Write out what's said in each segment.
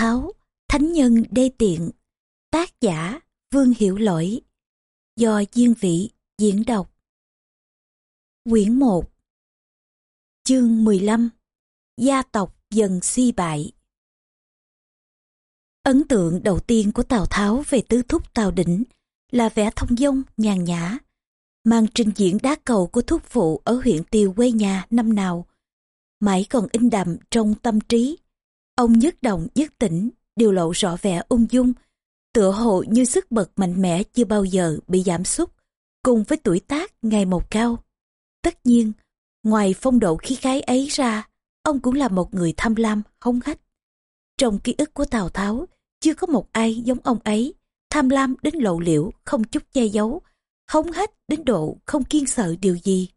Tháo, Thánh Nhân Đê Tiện, tác giả Vương Hiểu Lỗi, do Diên Vị diễn đọc. Quyển 1 Chương 15 Gia tộc dần suy bại Ấn tượng đầu tiên của Tào Tháo về tứ thúc Tào Đỉnh là vẻ thông dong, nhàn nhã, mang trình diễn đá cầu của thúc phụ ở huyện Tiều quê nhà năm nào. Mãi còn in đậm trong tâm trí Ông nhất động nhất tỉnh, đều lộ rõ vẻ ung dung, tựa hồ như sức bật mạnh mẽ chưa bao giờ bị giảm sút, cùng với tuổi tác ngày một cao. Tất nhiên, ngoài phong độ khí khái ấy ra, ông cũng là một người tham lam, hống hách. Trong ký ức của Tào Tháo, chưa có một ai giống ông ấy, tham lam đến lộ liễu, không chút che giấu, hống hách đến độ không kiên sợ điều gì.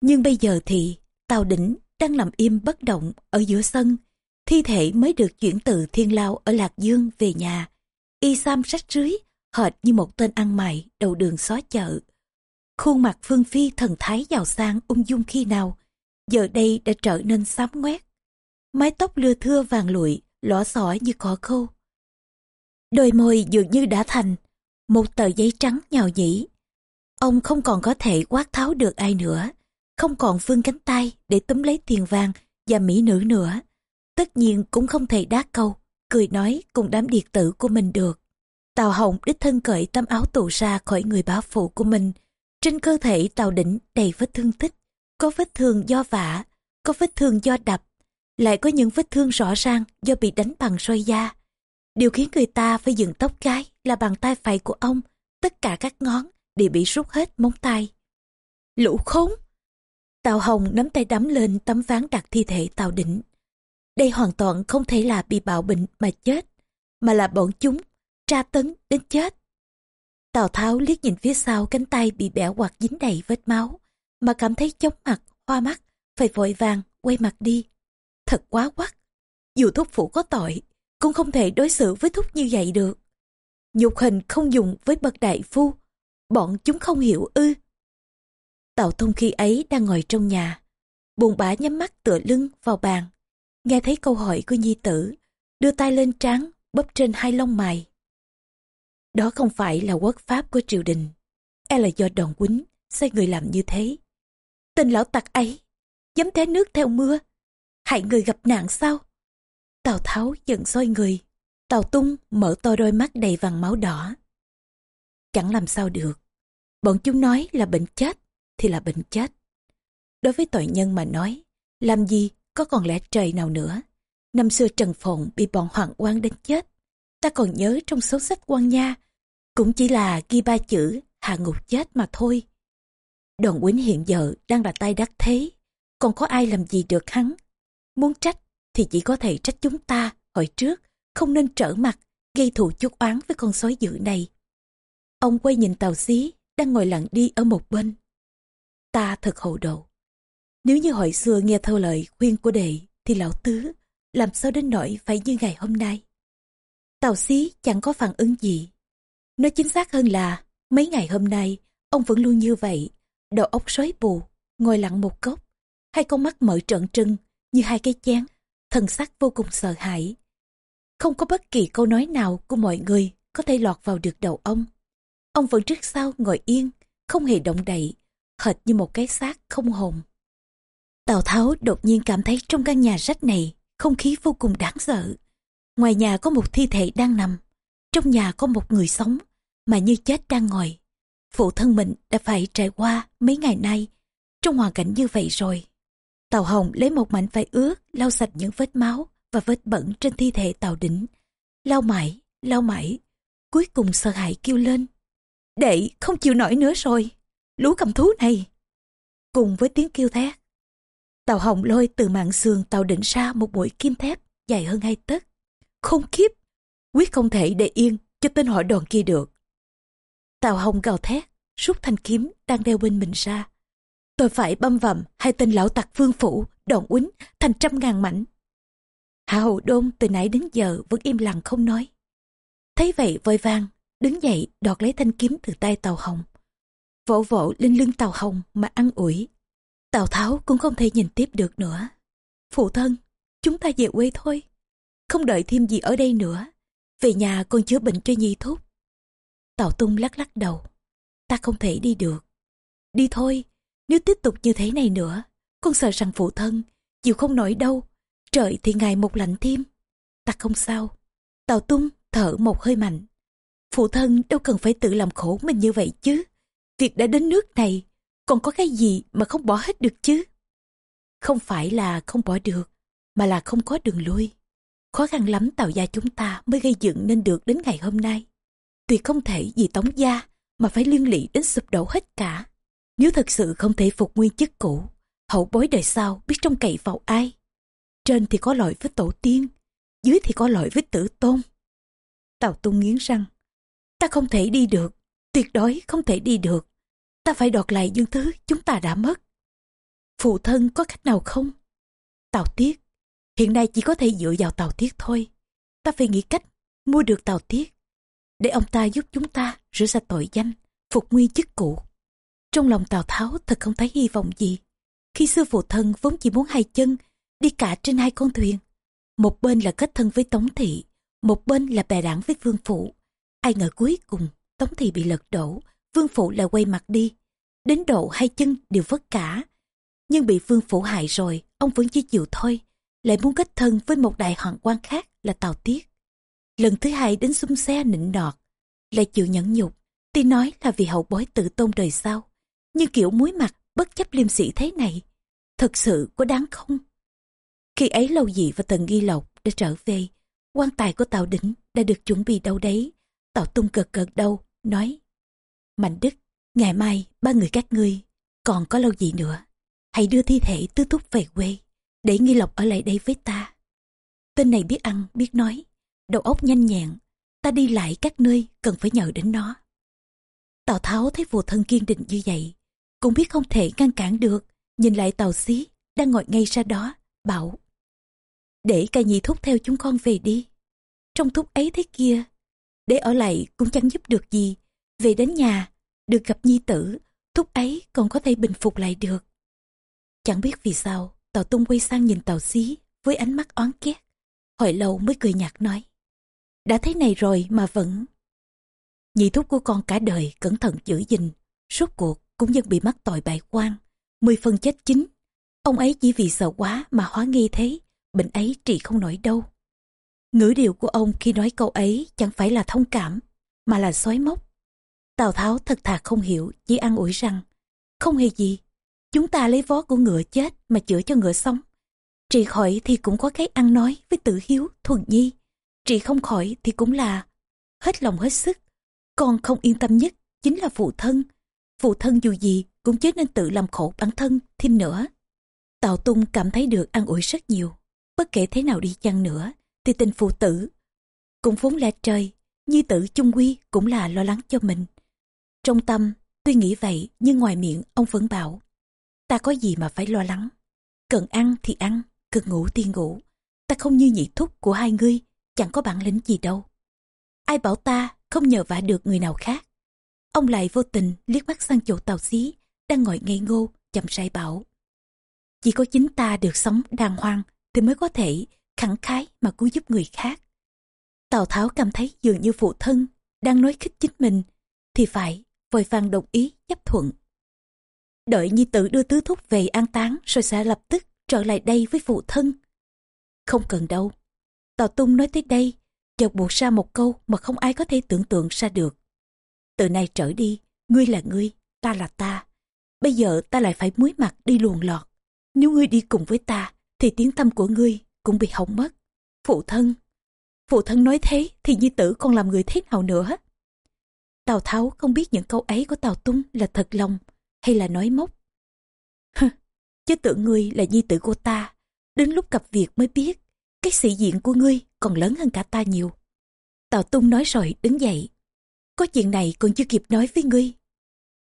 Nhưng bây giờ thì, Tào Đỉnh đang nằm im bất động ở giữa sân, thi thể mới được chuyển từ thiên lao ở Lạc Dương về nhà. Y sam rách rưới, hệt như một tên ăn mày đầu đường xó chợ. Khuôn mặt Phương Phi thần thái giàu sang ung dung khi nào, giờ đây đã trở nên xám ngoét. Mái tóc lưa thưa vàng lụi, lõ xỏ như cỏ khô. Đôi môi dường như đã thành, một tờ giấy trắng nhào nhĩ. Ông không còn có thể quát tháo được ai nữa, không còn phương cánh tay để túm lấy tiền vàng và mỹ nữ nữa tất nhiên cũng không thể đá câu, cười nói cùng đám điệt tử của mình được. Tào Hồng đích thân cởi tấm áo tù ra khỏi người bá phụ của mình. Trên cơ thể Tào Đỉnh đầy vết thương tích, có vết thương do vả, có vết thương do đập, lại có những vết thương rõ ràng do bị đánh bằng roi da. Điều khiến người ta phải dựng tóc gái là bàn tay phải của ông, tất cả các ngón đều bị rút hết móng tay. Lũ khốn! Tào Hồng nắm tay đắm lên tấm ván đặt thi thể Tào Đỉnh đây hoàn toàn không thể là bị bạo bệnh mà chết, mà là bọn chúng tra tấn đến chết. Tào Tháo liếc nhìn phía sau cánh tay bị bẻ quạt dính đầy vết máu, mà cảm thấy chóng mặt, hoa mắt, phải vội vàng quay mặt đi. Thật quá quắc, dù thúc phụ có tội, cũng không thể đối xử với thúc như vậy được. Nhục hình không dùng với bậc đại phu, bọn chúng không hiểu ư. Tào Thông khi ấy đang ngồi trong nhà, buồn bã nhắm mắt tựa lưng vào bàn, Nghe thấy câu hỏi của nhi tử, đưa tay lên trán, bóp trên hai lông mày. Đó không phải là quốc pháp của triều đình, e là do đòn quýnh sai người làm như thế. Tên lão tặc ấy, dám té nước theo mưa, hại người gặp nạn sao? Tào Tháo giận soi người, Tào Tung mở to đôi mắt đầy vàng máu đỏ. Chẳng làm sao được, bọn chúng nói là bệnh chết thì là bệnh chết. Đối với tội nhân mà nói, làm gì có còn lẽ trời nào nữa. Năm xưa Trần Phụng bị bọn hoàng quan đánh chết. Ta còn nhớ trong số sách quan nha, cũng chỉ là ghi ba chữ hạ ngục chết mà thôi. Đoàn quýnh hiện giờ đang là tay đắc thế, còn có ai làm gì được hắn. Muốn trách thì chỉ có thể trách chúng ta hồi trước, không nên trở mặt, gây thù chuốc oán với con sói dữ này. Ông quay nhìn tàu xí, đang ngồi lặng đi ở một bên. Ta thật hậu đầu. Nếu như hồi xưa nghe theo lời khuyên của đệ thì lão tứ làm sao đến nỗi phải như ngày hôm nay. Tào xí chẳng có phản ứng gì. Nói chính xác hơn là mấy ngày hôm nay ông vẫn luôn như vậy, đầu óc xoáy bù, ngồi lặng một góc, hai con mắt mở trợn trưng như hai cái chén, thần sắc vô cùng sợ hãi. Không có bất kỳ câu nói nào của mọi người có thể lọt vào được đầu ông. Ông vẫn trước sau ngồi yên, không hề động đậy, hệt như một cái xác không hồn. Tào Tháo đột nhiên cảm thấy trong căn nhà rách này, không khí vô cùng đáng sợ. Ngoài nhà có một thi thể đang nằm, trong nhà có một người sống, mà như chết đang ngồi. Phụ thân mình đã phải trải qua mấy ngày nay, trong hoàn cảnh như vậy rồi. Tào Hồng lấy một mảnh vải ướt, lau sạch những vết máu và vết bẩn trên thi thể Tào Đỉnh. Lau mãi, lau mãi, cuối cùng sợ hãi kêu lên. Đệ không chịu nổi nữa rồi, lũ cầm thú này. Cùng với tiếng kêu thét, Tàu hồng lôi từ mạng sườn tàu đỉnh ra một mũi kim thép dài hơn hai tấc. Không khiếp, quyết không thể để yên cho tên họ đòn kia được. Tàu hồng gào thét, rút thanh kiếm đang đeo bên mình ra. Tôi phải băm vằm hai tên lão tặc vương phủ, đòn quýnh thành trăm ngàn mảnh. Hạ hậu đôn từ nãy đến giờ vẫn im lặng không nói. Thấy vậy vội vang, đứng dậy đọt lấy thanh kiếm từ tay tàu hồng. Vỗ vỗ lên lưng tàu hồng mà ăn ủi Tào Tháo cũng không thể nhìn tiếp được nữa. Phụ thân, chúng ta về quê thôi. không đợi thêm gì ở đây nữa. Về nhà con chữa bệnh cho Nhi Thúc. Tào Tung lắc lắc đầu. Ta không thể đi được. Đi thôi, nếu tiếp tục như thế này nữa, con sợ rằng phụ thân, chịu không nổi đâu. Trời thì ngày một lạnh thêm. Ta không sao. Tào Tung thở một hơi mạnh. Phụ thân đâu cần phải tự làm khổ mình như vậy chứ. Việc đã đến nước này, còn có cái gì mà không bỏ hết được chứ? Không phải là không bỏ được, mà là không có đường lui. Khó khăn lắm tàu gia chúng ta mới gây dựng nên được đến ngày hôm nay. Tuyệt không thể vì tống gia mà phải liên lụy đến sụp đổ hết cả. Nếu thật sự không thể phục nguyên chức cũ, hậu bối đời sau biết trông cậy vào ai. Trên thì có lỗi với tổ tiên, dưới thì có lỗi với tử tôn. Tào Tung nghiến răng. Ta không thể đi được, tuyệt đối không thể đi được. Ta phải đoạt lại những thứ chúng ta đã mất. Phụ thân có cách nào không? Tào Tiết, hiện nay chỉ có thể dựa vào Tào Tiết thôi. Ta phải nghĩ cách mua được Tào Tiết. Để ông ta giúp chúng ta rửa sạch tội danh, phục nguyên chức cũ. Trong lòng Tào Tháo thật không thấy hy vọng gì. Khi xưa phụ thân vốn chỉ muốn hai chân, đi cả trên hai con thuyền. Một bên là kết thân với Tống Thị, một bên là bè đảng với Vương Phụ. Ai ngờ cuối cùng, Tống Thị bị lật đổ, Vương Phụ lại quay mặt đi. Đến độ hai chân đều vất cả. Nhưng bị Vương phủ hại rồi, ông vẫn chỉ chịu thôi. Lại muốn kết thân với một đại hoàng quan khác là Tào Tiết. Lần thứ hai đến xung xe nịnh nọt, lại chịu nhẫn nhục. Tuy nói là vì hậu bối tự tôn đời sau, nhưng kiểu muối mặt bất chấp liêm sĩ thế này, thật sự có đáng không? Khi ấy lâu dị và tần ghi lộc đã trở về, quan tài của Tào Đỉnh đã được chuẩn bị đâu đấy. Tào Tung cực cực đâu, nói. Mạnh Đức, ngày mai ba người các ngươi, còn có lâu gì nữa. Hãy đưa thi thể tứ túc về quê, để nghi lộc ở lại đây với ta. Tên này biết ăn, biết nói, đầu óc nhanh nhẹn. Ta đi lại các nơi cần phải nhờ đến nó. Tào Tháo thấy phụ thân kiên định như vậy, cũng biết không thể ngăn cản được, nhìn lại Tào Xí đang ngồi ngay ra đó, bảo để ca nhi thúc theo chúng con về đi. Trong thúc ấy thế kia, để ở lại cũng chẳng giúp được gì. Về đến nhà, được gặp nhi tử, thúc ấy còn có thể bình phục lại được. Chẳng biết vì sao, Tàu Tung quay sang nhìn Tàu Xí với ánh mắt oán ghét. Hồi lâu mới cười nhạt nói. Đã thế này rồi mà vẫn... Nhị thúc của con cả đời cẩn thận giữ gìn, suốt cuộc cũng vẫn bị mắc tội bại quan, mười phần chết chính. Ông ấy chỉ vì sợ quá mà hóa nghi thế, bệnh ấy trị không nổi đâu. Ngữ điệu của ông khi nói câu ấy chẳng phải là thông cảm, mà là xói móc. Tào Tháo thật thà không hiểu, chỉ ăn ủi rằng, không hề gì, chúng ta lấy vó của ngựa chết mà chữa cho ngựa sống. Trị khỏi thì cũng có cái ăn nói với tự hiếu, thuần nhi. Trị không khỏi thì cũng là hết lòng hết sức. Còn không yên tâm nhất chính là phụ thân. Phụ thân dù gì cũng chết nên tự làm khổ bản thân thêm nữa. Tào Tung cảm thấy được ăn ủi rất nhiều bất kể thế nào đi chăng nữa thì tình phụ tử cũng vốn lẽ trời như tử chung quy cũng là lo lắng cho mình trong tâm, tuy nghĩ vậy, nhưng ngoài miệng, ông vẫn bảo, ta có gì mà phải lo lắng? Cần ăn thì ăn, cần ngủ thì ngủ. Ta không như nhị thúc của hai ngươi, chẳng có bản lĩnh gì đâu. Ai bảo ta không nhờ vả được người nào khác? Ông lại vô tình liếc mắt sang chỗ tàu xí, đang ngồi ngây ngô, chậm rãi bảo, chỉ có chính ta được sống đàng hoàng thì mới có thể khẳng khái mà cứu giúp người khác. Tào Tháo cảm thấy dường như phụ thân đang nói khích chính mình, thì phải vội vàng đồng ý chấp thuận. Đợi nhi tử đưa tứ thúc về an táng rồi sẽ lập tức trở lại đây với phụ thân. Không cần đâu. Tào Tung nói tới đây, chợt buộc ra một câu mà không ai có thể tưởng tượng ra được. Từ nay trở đi, ngươi là ngươi, ta là ta. Bây giờ ta lại phải muối mặt đi luồn lọt. Nếu ngươi đi cùng với ta, thì tiếng tâm của ngươi cũng bị hỏng mất. Phụ thân, phụ thân nói thế thì nhi tử còn làm người thế nào nữa? Tào Tháo không biết những câu ấy của Tào Tung là thật lòng hay là nói móc. Hừ, chứ tưởng ngươi là nhi tử của ta, đến lúc gặp việc mới biết cái sĩ diện của ngươi còn lớn hơn cả ta nhiều. Tào Tung nói rồi đứng dậy. Có chuyện này còn chưa kịp nói với ngươi.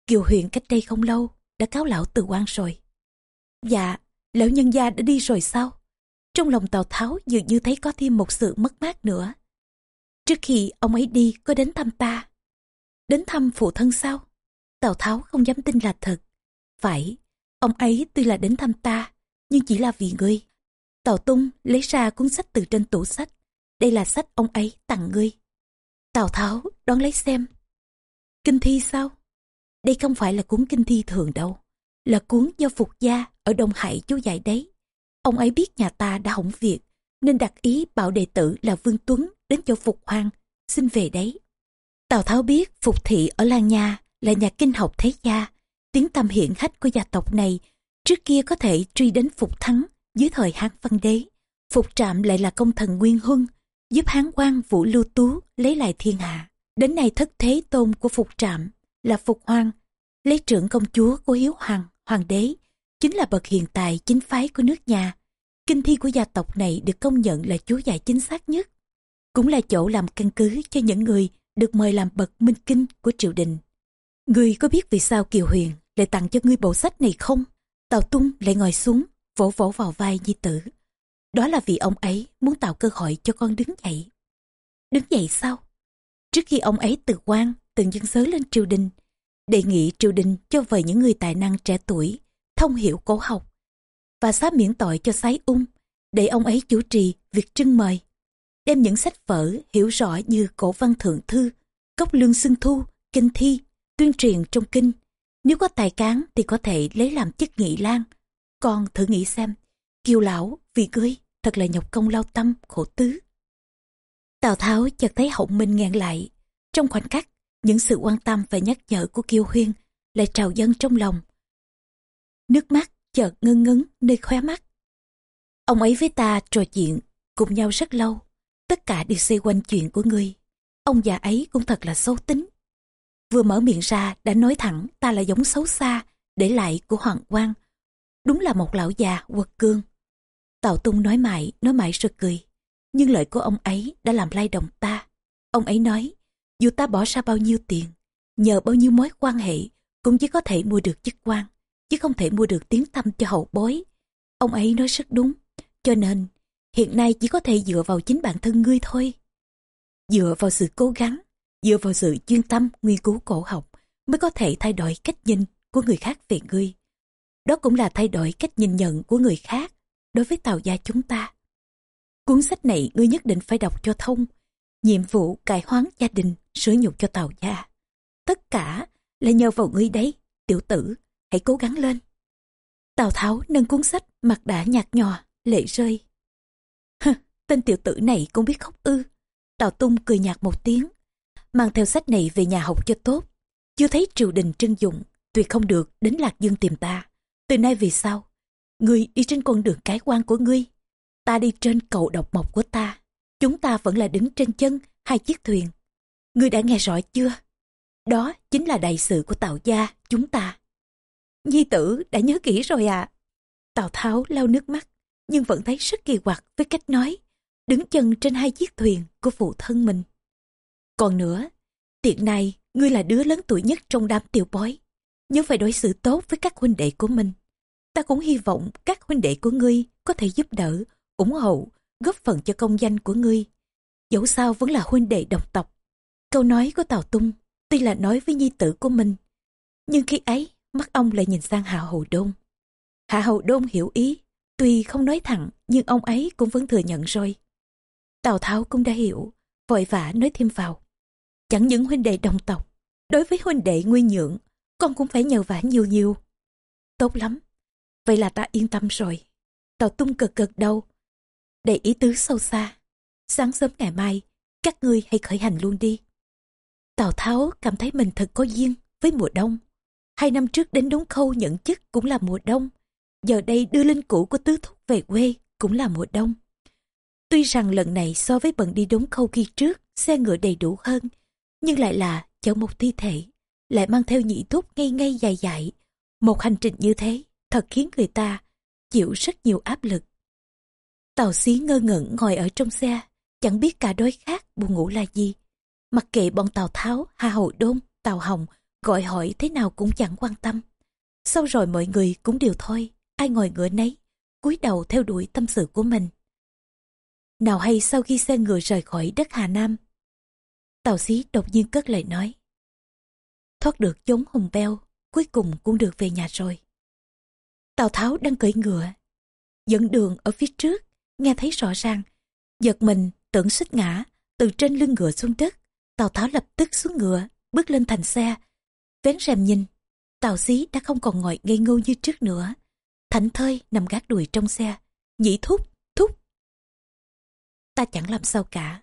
Kiều Huyền cách đây không lâu đã cáo lão từ quan rồi. Dạ, lão nhân gia đã đi rồi sao? Trong lòng Tào Tháo dường như thấy có thêm một sự mất mát nữa. Trước khi ông ấy đi có đến thăm ta. Đến thăm phụ thân sao? Tào Tháo không dám tin là thật. Phải, ông ấy tuy là đến thăm ta, nhưng chỉ là vì ngươi. Tào Tung lấy ra cuốn sách từ trên tủ sách, đây là sách ông ấy tặng ngươi. Tào Tháo đón lấy xem. Kinh thi sao? Đây không phải là cuốn kinh thi thường đâu, là cuốn do Phục Gia ở Đông Hải chú dạy đấy. Ông ấy biết nhà ta đã hỏng việc, nên đặt ý bảo đệ tử là Vương Tuấn đến cho Phục Hoàng, xin về đấy. Tào Tháo biết Phục Thị ở Lan Nha là nhà kinh học thế gia, tiếng tăm hiển hách của gia tộc này trước kia có thể truy đến Phục Thắng dưới thời Hán Văn Đế. Phục Trạm lại là công thần Nguyên Huân, giúp Hán quan Vũ Lưu Tú lấy lại thiên hạ. Đến nay thất thế tôn của Phục Trạm là Phục Hoang, lấy trưởng công chúa của Hiếu Hoàng, Hoàng đế, chính là bậc hiện tại chính phái của nước nhà. Kinh thi của gia tộc này được công nhận là chúa giải chính xác nhất. Cũng là chỗ làm căn cứ cho những người được mời làm bậc minh kinh của triều đình. Ngươi có biết vì sao Kiều Huyền lại tặng cho ngươi bộ sách này không? Tào Tung lại ngồi xuống, vỗ vỗ vào vai Di Tử. Đó là vì ông ấy muốn tạo cơ hội cho con đứng dậy. Đứng dậy sao? Trước khi ông ấy từ quan, từng dân sớ lên triều đình, đề nghị triều đình cho vời những người tài năng trẻ tuổi, thông hiểu cổ học, và xá miễn tội cho sái ung, để ông ấy chủ trì việc trưng mời. Đem những sách vở hiểu rõ như cổ văn thượng thư, cốc lương xưng thu, kinh thi, tuyên truyền trong kinh. Nếu có tài cán thì có thể lấy làm chức nghị lan. Con thử nghĩ xem, kiều lão, vì cưới, thật là nhọc công lao tâm, khổ tứ. Tào Tháo chợt thấy hậu minh ngàn lại. Trong khoảnh khắc, những sự quan tâm và nhắc nhở của Kiều Huyên lại trào dâng trong lòng. Nước mắt chợt ngưng ngấn nơi khóe mắt. Ông ấy với ta trò chuyện cùng nhau rất lâu. Tất cả đều xoay quanh chuyện của ngươi. Ông già ấy cũng thật là xấu tính. Vừa mở miệng ra đã nói thẳng ta là giống xấu xa, để lại của Hoàng quan. Đúng là một lão già quật cương. Tào Tung nói mãi, nói mãi rồi cười. Nhưng lời của ông ấy đã làm lay động ta. Ông ấy nói, dù ta bỏ ra bao nhiêu tiền, nhờ bao nhiêu mối quan hệ, cũng chỉ có thể mua được chức quan, chứ không thể mua được tiếng tâm cho hậu bối. Ông ấy nói rất đúng, cho nên hiện nay chỉ có thể dựa vào chính bản thân ngươi thôi. Dựa vào sự cố gắng, dựa vào sự chuyên tâm nghiên cứu cổ học mới có thể thay đổi cách nhìn của người khác về ngươi. Đó cũng là thay đổi cách nhìn nhận của người khác đối với tàu gia chúng ta. Cuốn sách này ngươi nhất định phải đọc cho thông. Nhiệm vụ cải hoán gia đình, sửa nhục cho tàu gia. Tất cả là nhờ vào ngươi đấy, tiểu tử, hãy cố gắng lên. Tào Tháo nâng cuốn sách, mặt đã nhạt nhòa, lệ rơi. Tên tiểu tử này cũng biết khóc ư. Tào Tung cười nhạt một tiếng, mang theo sách này về nhà học cho tốt. Chưa thấy triều đình trân dụng, tuyệt không được đến Lạc Dương tìm ta. Từ nay về sau, ngươi đi trên con đường cái quan của ngươi, ta đi trên cầu độc mộc của ta. Chúng ta vẫn là đứng trên chân hai chiếc thuyền. Ngươi đã nghe rõ chưa? Đó chính là đại sự của Tào gia chúng ta. Nhi tử đã nhớ kỹ rồi à. Tào Tháo lau nước mắt, nhưng vẫn thấy rất kỳ quặc với cách nói, đứng chân trên hai chiếc thuyền của phụ thân mình. Còn nữa, tiện này, ngươi là đứa lớn tuổi nhất trong đám tiểu bói. Nhớ phải đối xử tốt với các huynh đệ của mình. Ta cũng hy vọng các huynh đệ của ngươi có thể giúp đỡ, ủng hộ, góp phần cho công danh của ngươi. Dẫu sao vẫn là huynh đệ đồng tộc. Câu nói của Tào Tung tuy là nói với nhi tử của mình. Nhưng khi ấy, mắt ông lại nhìn sang Hạ Hầu Đôn. Hạ Hầu Đôn hiểu ý, tuy không nói thẳng nhưng ông ấy cũng vẫn thừa nhận rồi. Tào Tháo cũng đã hiểu, vội vã nói thêm vào. Chẳng những huynh đệ đồng tộc, đối với huynh đệ nguyên nhượng, con cũng phải nhờ vả nhiều nhiều. Tốt lắm, vậy là ta yên tâm rồi. Tào tung cực cực đâu. Đầy ý tứ sâu xa. Sáng sớm ngày mai, các ngươi hãy khởi hành luôn đi. Tào Tháo cảm thấy mình thật có duyên với mùa đông. Hai năm trước đến đống khâu nhận chức cũng là mùa đông. Giờ đây đưa linh cũ của tứ thúc về quê cũng là mùa đông. Tuy rằng lần này so với bận đi đúng khâu kia trước, xe ngựa đầy đủ hơn, nhưng lại là chở một thi thể, lại mang theo nhị thúc ngay ngay dài dài. Một hành trình như thế thật khiến người ta chịu rất nhiều áp lực. Tàu xí ngơ ngẩn ngồi ở trong xe, chẳng biết cả đói khác buồn ngủ là gì. Mặc kệ bọn Tào Tháo, Hà Hậu Đôn, Tào Hồng gọi hỏi thế nào cũng chẳng quan tâm. Sau rồi mọi người cũng đều thôi, ai ngồi ngựa nấy, cúi đầu theo đuổi tâm sự của mình. Nào hay sau khi xe ngựa rời khỏi đất Hà Nam, Tào xí đột nhiên cất lời nói. Thoát được chốn hùng beo, cuối cùng cũng được về nhà rồi. Tào Tháo đang cưỡi ngựa, dẫn đường ở phía trước, nghe thấy rõ ràng, giật mình tưởng xích ngã, từ trên lưng ngựa xuống đất. Tào Tháo lập tức xuống ngựa, bước lên thành xe. Vén rèm nhìn, Tào Xí đã không còn ngồi ngây ngô như trước nữa. Thảnh thơi nằm gác đùi trong xe, nhĩ thúc. Ta chẳng làm sao cả.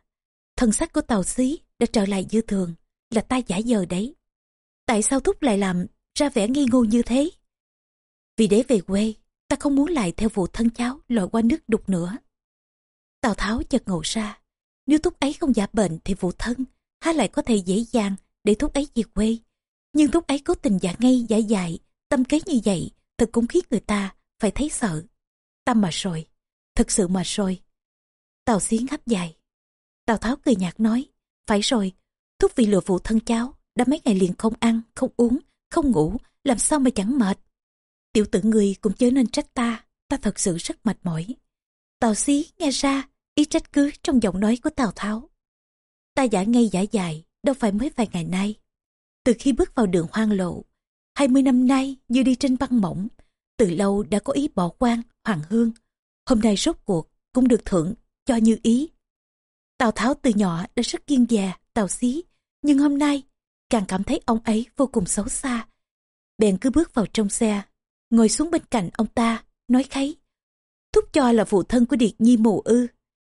Thần sắc của tàu Xí đã trở lại như thường, là ta giả giờ đấy. Tại sao thúc lại làm ra vẻ nghi ngô như thế? Vì để về quê, ta không muốn lại theo vụ thân cháu lội qua nước đục nữa. Tào Tháo chợt ngộ ra, nếu thúc ấy không giả bệnh thì vụ thân, há lại có thể dễ dàng để thúc ấy về quê. Nhưng thúc ấy cố tình giả ngay giả dại, tâm kế như vậy, thật cũng khiến người ta phải thấy sợ. Tâm mà rồi, thật sự mà rồi. Tào Xiến hấp dài. Tào Tháo cười nhạt nói, phải rồi, thúc vì lừa vụ thân cháu, đã mấy ngày liền không ăn, không uống, không ngủ, làm sao mà chẳng mệt. Tiểu tử người cũng chớ nên trách ta, ta thật sự rất mệt mỏi. Tào xí nghe ra ý trách cứ trong giọng nói của Tào Tháo. Ta giả ngay giả dài, đâu phải mới vài ngày nay. Từ khi bước vào đường hoang lộ, 20 năm nay như đi trên băng mỏng, từ lâu đã có ý bỏ quan, hoàng hương. Hôm nay rốt cuộc cũng được thượng cho như ý. Tào Tháo từ nhỏ đã rất kiên dè, Tào xí, nhưng hôm nay càng cảm thấy ông ấy vô cùng xấu xa. Bèn cứ bước vào trong xe, ngồi xuống bên cạnh ông ta, nói kháy. Thúc cho là phụ thân của Điệt Nhi mù ư.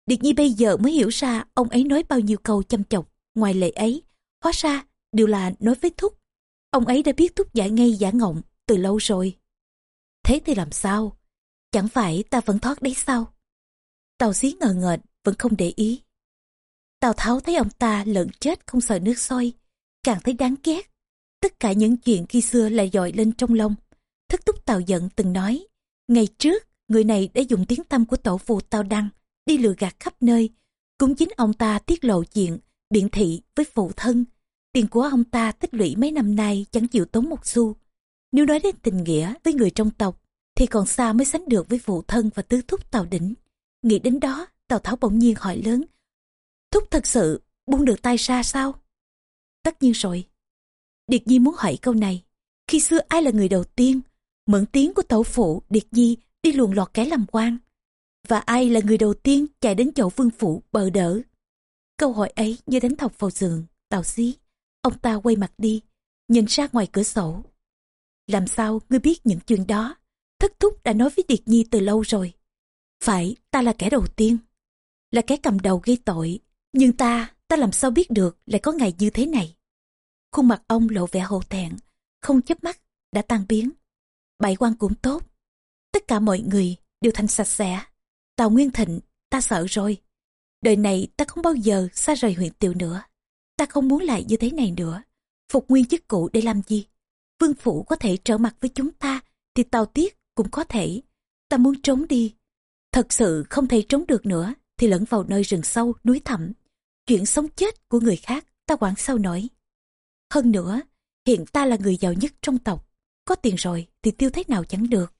Điệt Nhi bây giờ mới hiểu ra ông ấy nói bao nhiêu câu chăm chọc, ngoài lệ ấy. Hóa ra, đều là nói với Thúc. Ông ấy đã biết Thúc giả ngây giả ngọng từ lâu rồi. Thế thì làm sao? Chẳng phải ta vẫn thoát đấy sao? Tàu xí ngờ ngợt, vẫn không để ý. Tào Tháo thấy ông ta lợn chết không sợ nước sôi, càng thấy đáng ghét. Tất cả những chuyện khi xưa lại dội lên trong lòng. thức túc Tào giận từng nói, ngày trước người này đã dùng tiếng tâm của tổ phụ Tào Đăng đi lừa gạt khắp nơi. Cũng chính ông ta tiết lộ chuyện, biện thị với phụ thân. Tiền của ông ta tích lũy mấy năm nay chẳng chịu tốn một xu. Nếu nói đến tình nghĩa với người trong tộc, thì còn xa mới sánh được với phụ thân và tứ thúc Tào Đỉnh. Nghĩ đến đó, Tào Tháo bỗng nhiên hỏi lớn. Thúc thật sự buông được tay ra sao? Tất nhiên rồi. Điệt Nhi muốn hỏi câu này. Khi xưa ai là người đầu tiên mượn tiếng của tổ phụ Điệt Nhi đi luồn lọt kẻ làm quan? Và ai là người đầu tiên chạy đến chỗ vương phủ bờ đỡ? Câu hỏi ấy như đánh thọc vào giường, tàu xí. Ông ta quay mặt đi, nhìn ra ngoài cửa sổ. Làm sao ngươi biết những chuyện đó? Thất thúc đã nói với Điệt Nhi từ lâu rồi. Phải, ta là kẻ đầu tiên. Là kẻ cầm đầu gây tội. Nhưng ta, ta làm sao biết được lại có ngày như thế này? Khuôn mặt ông lộ vẻ hổ thẹn, không chớp mắt, đã tan biến. Bại quan cũng tốt. Tất cả mọi người đều thành sạch sẽ. Tào Nguyên Thịnh, ta sợ rồi. Đời này ta không bao giờ xa rời huyện tiểu nữa. Ta không muốn lại như thế này nữa. Phục nguyên chức cũ để làm gì? Vương Phủ có thể trở mặt với chúng ta, thì Tào Tiết cũng có thể. Ta muốn trốn đi. Thật sự không thể trốn được nữa, thì lẫn vào nơi rừng sâu, núi thẳm. Chuyện sống chết của người khác, ta quản sao nổi. Hơn nữa, hiện ta là người giàu nhất trong tộc. Có tiền rồi thì tiêu thế nào chẳng được.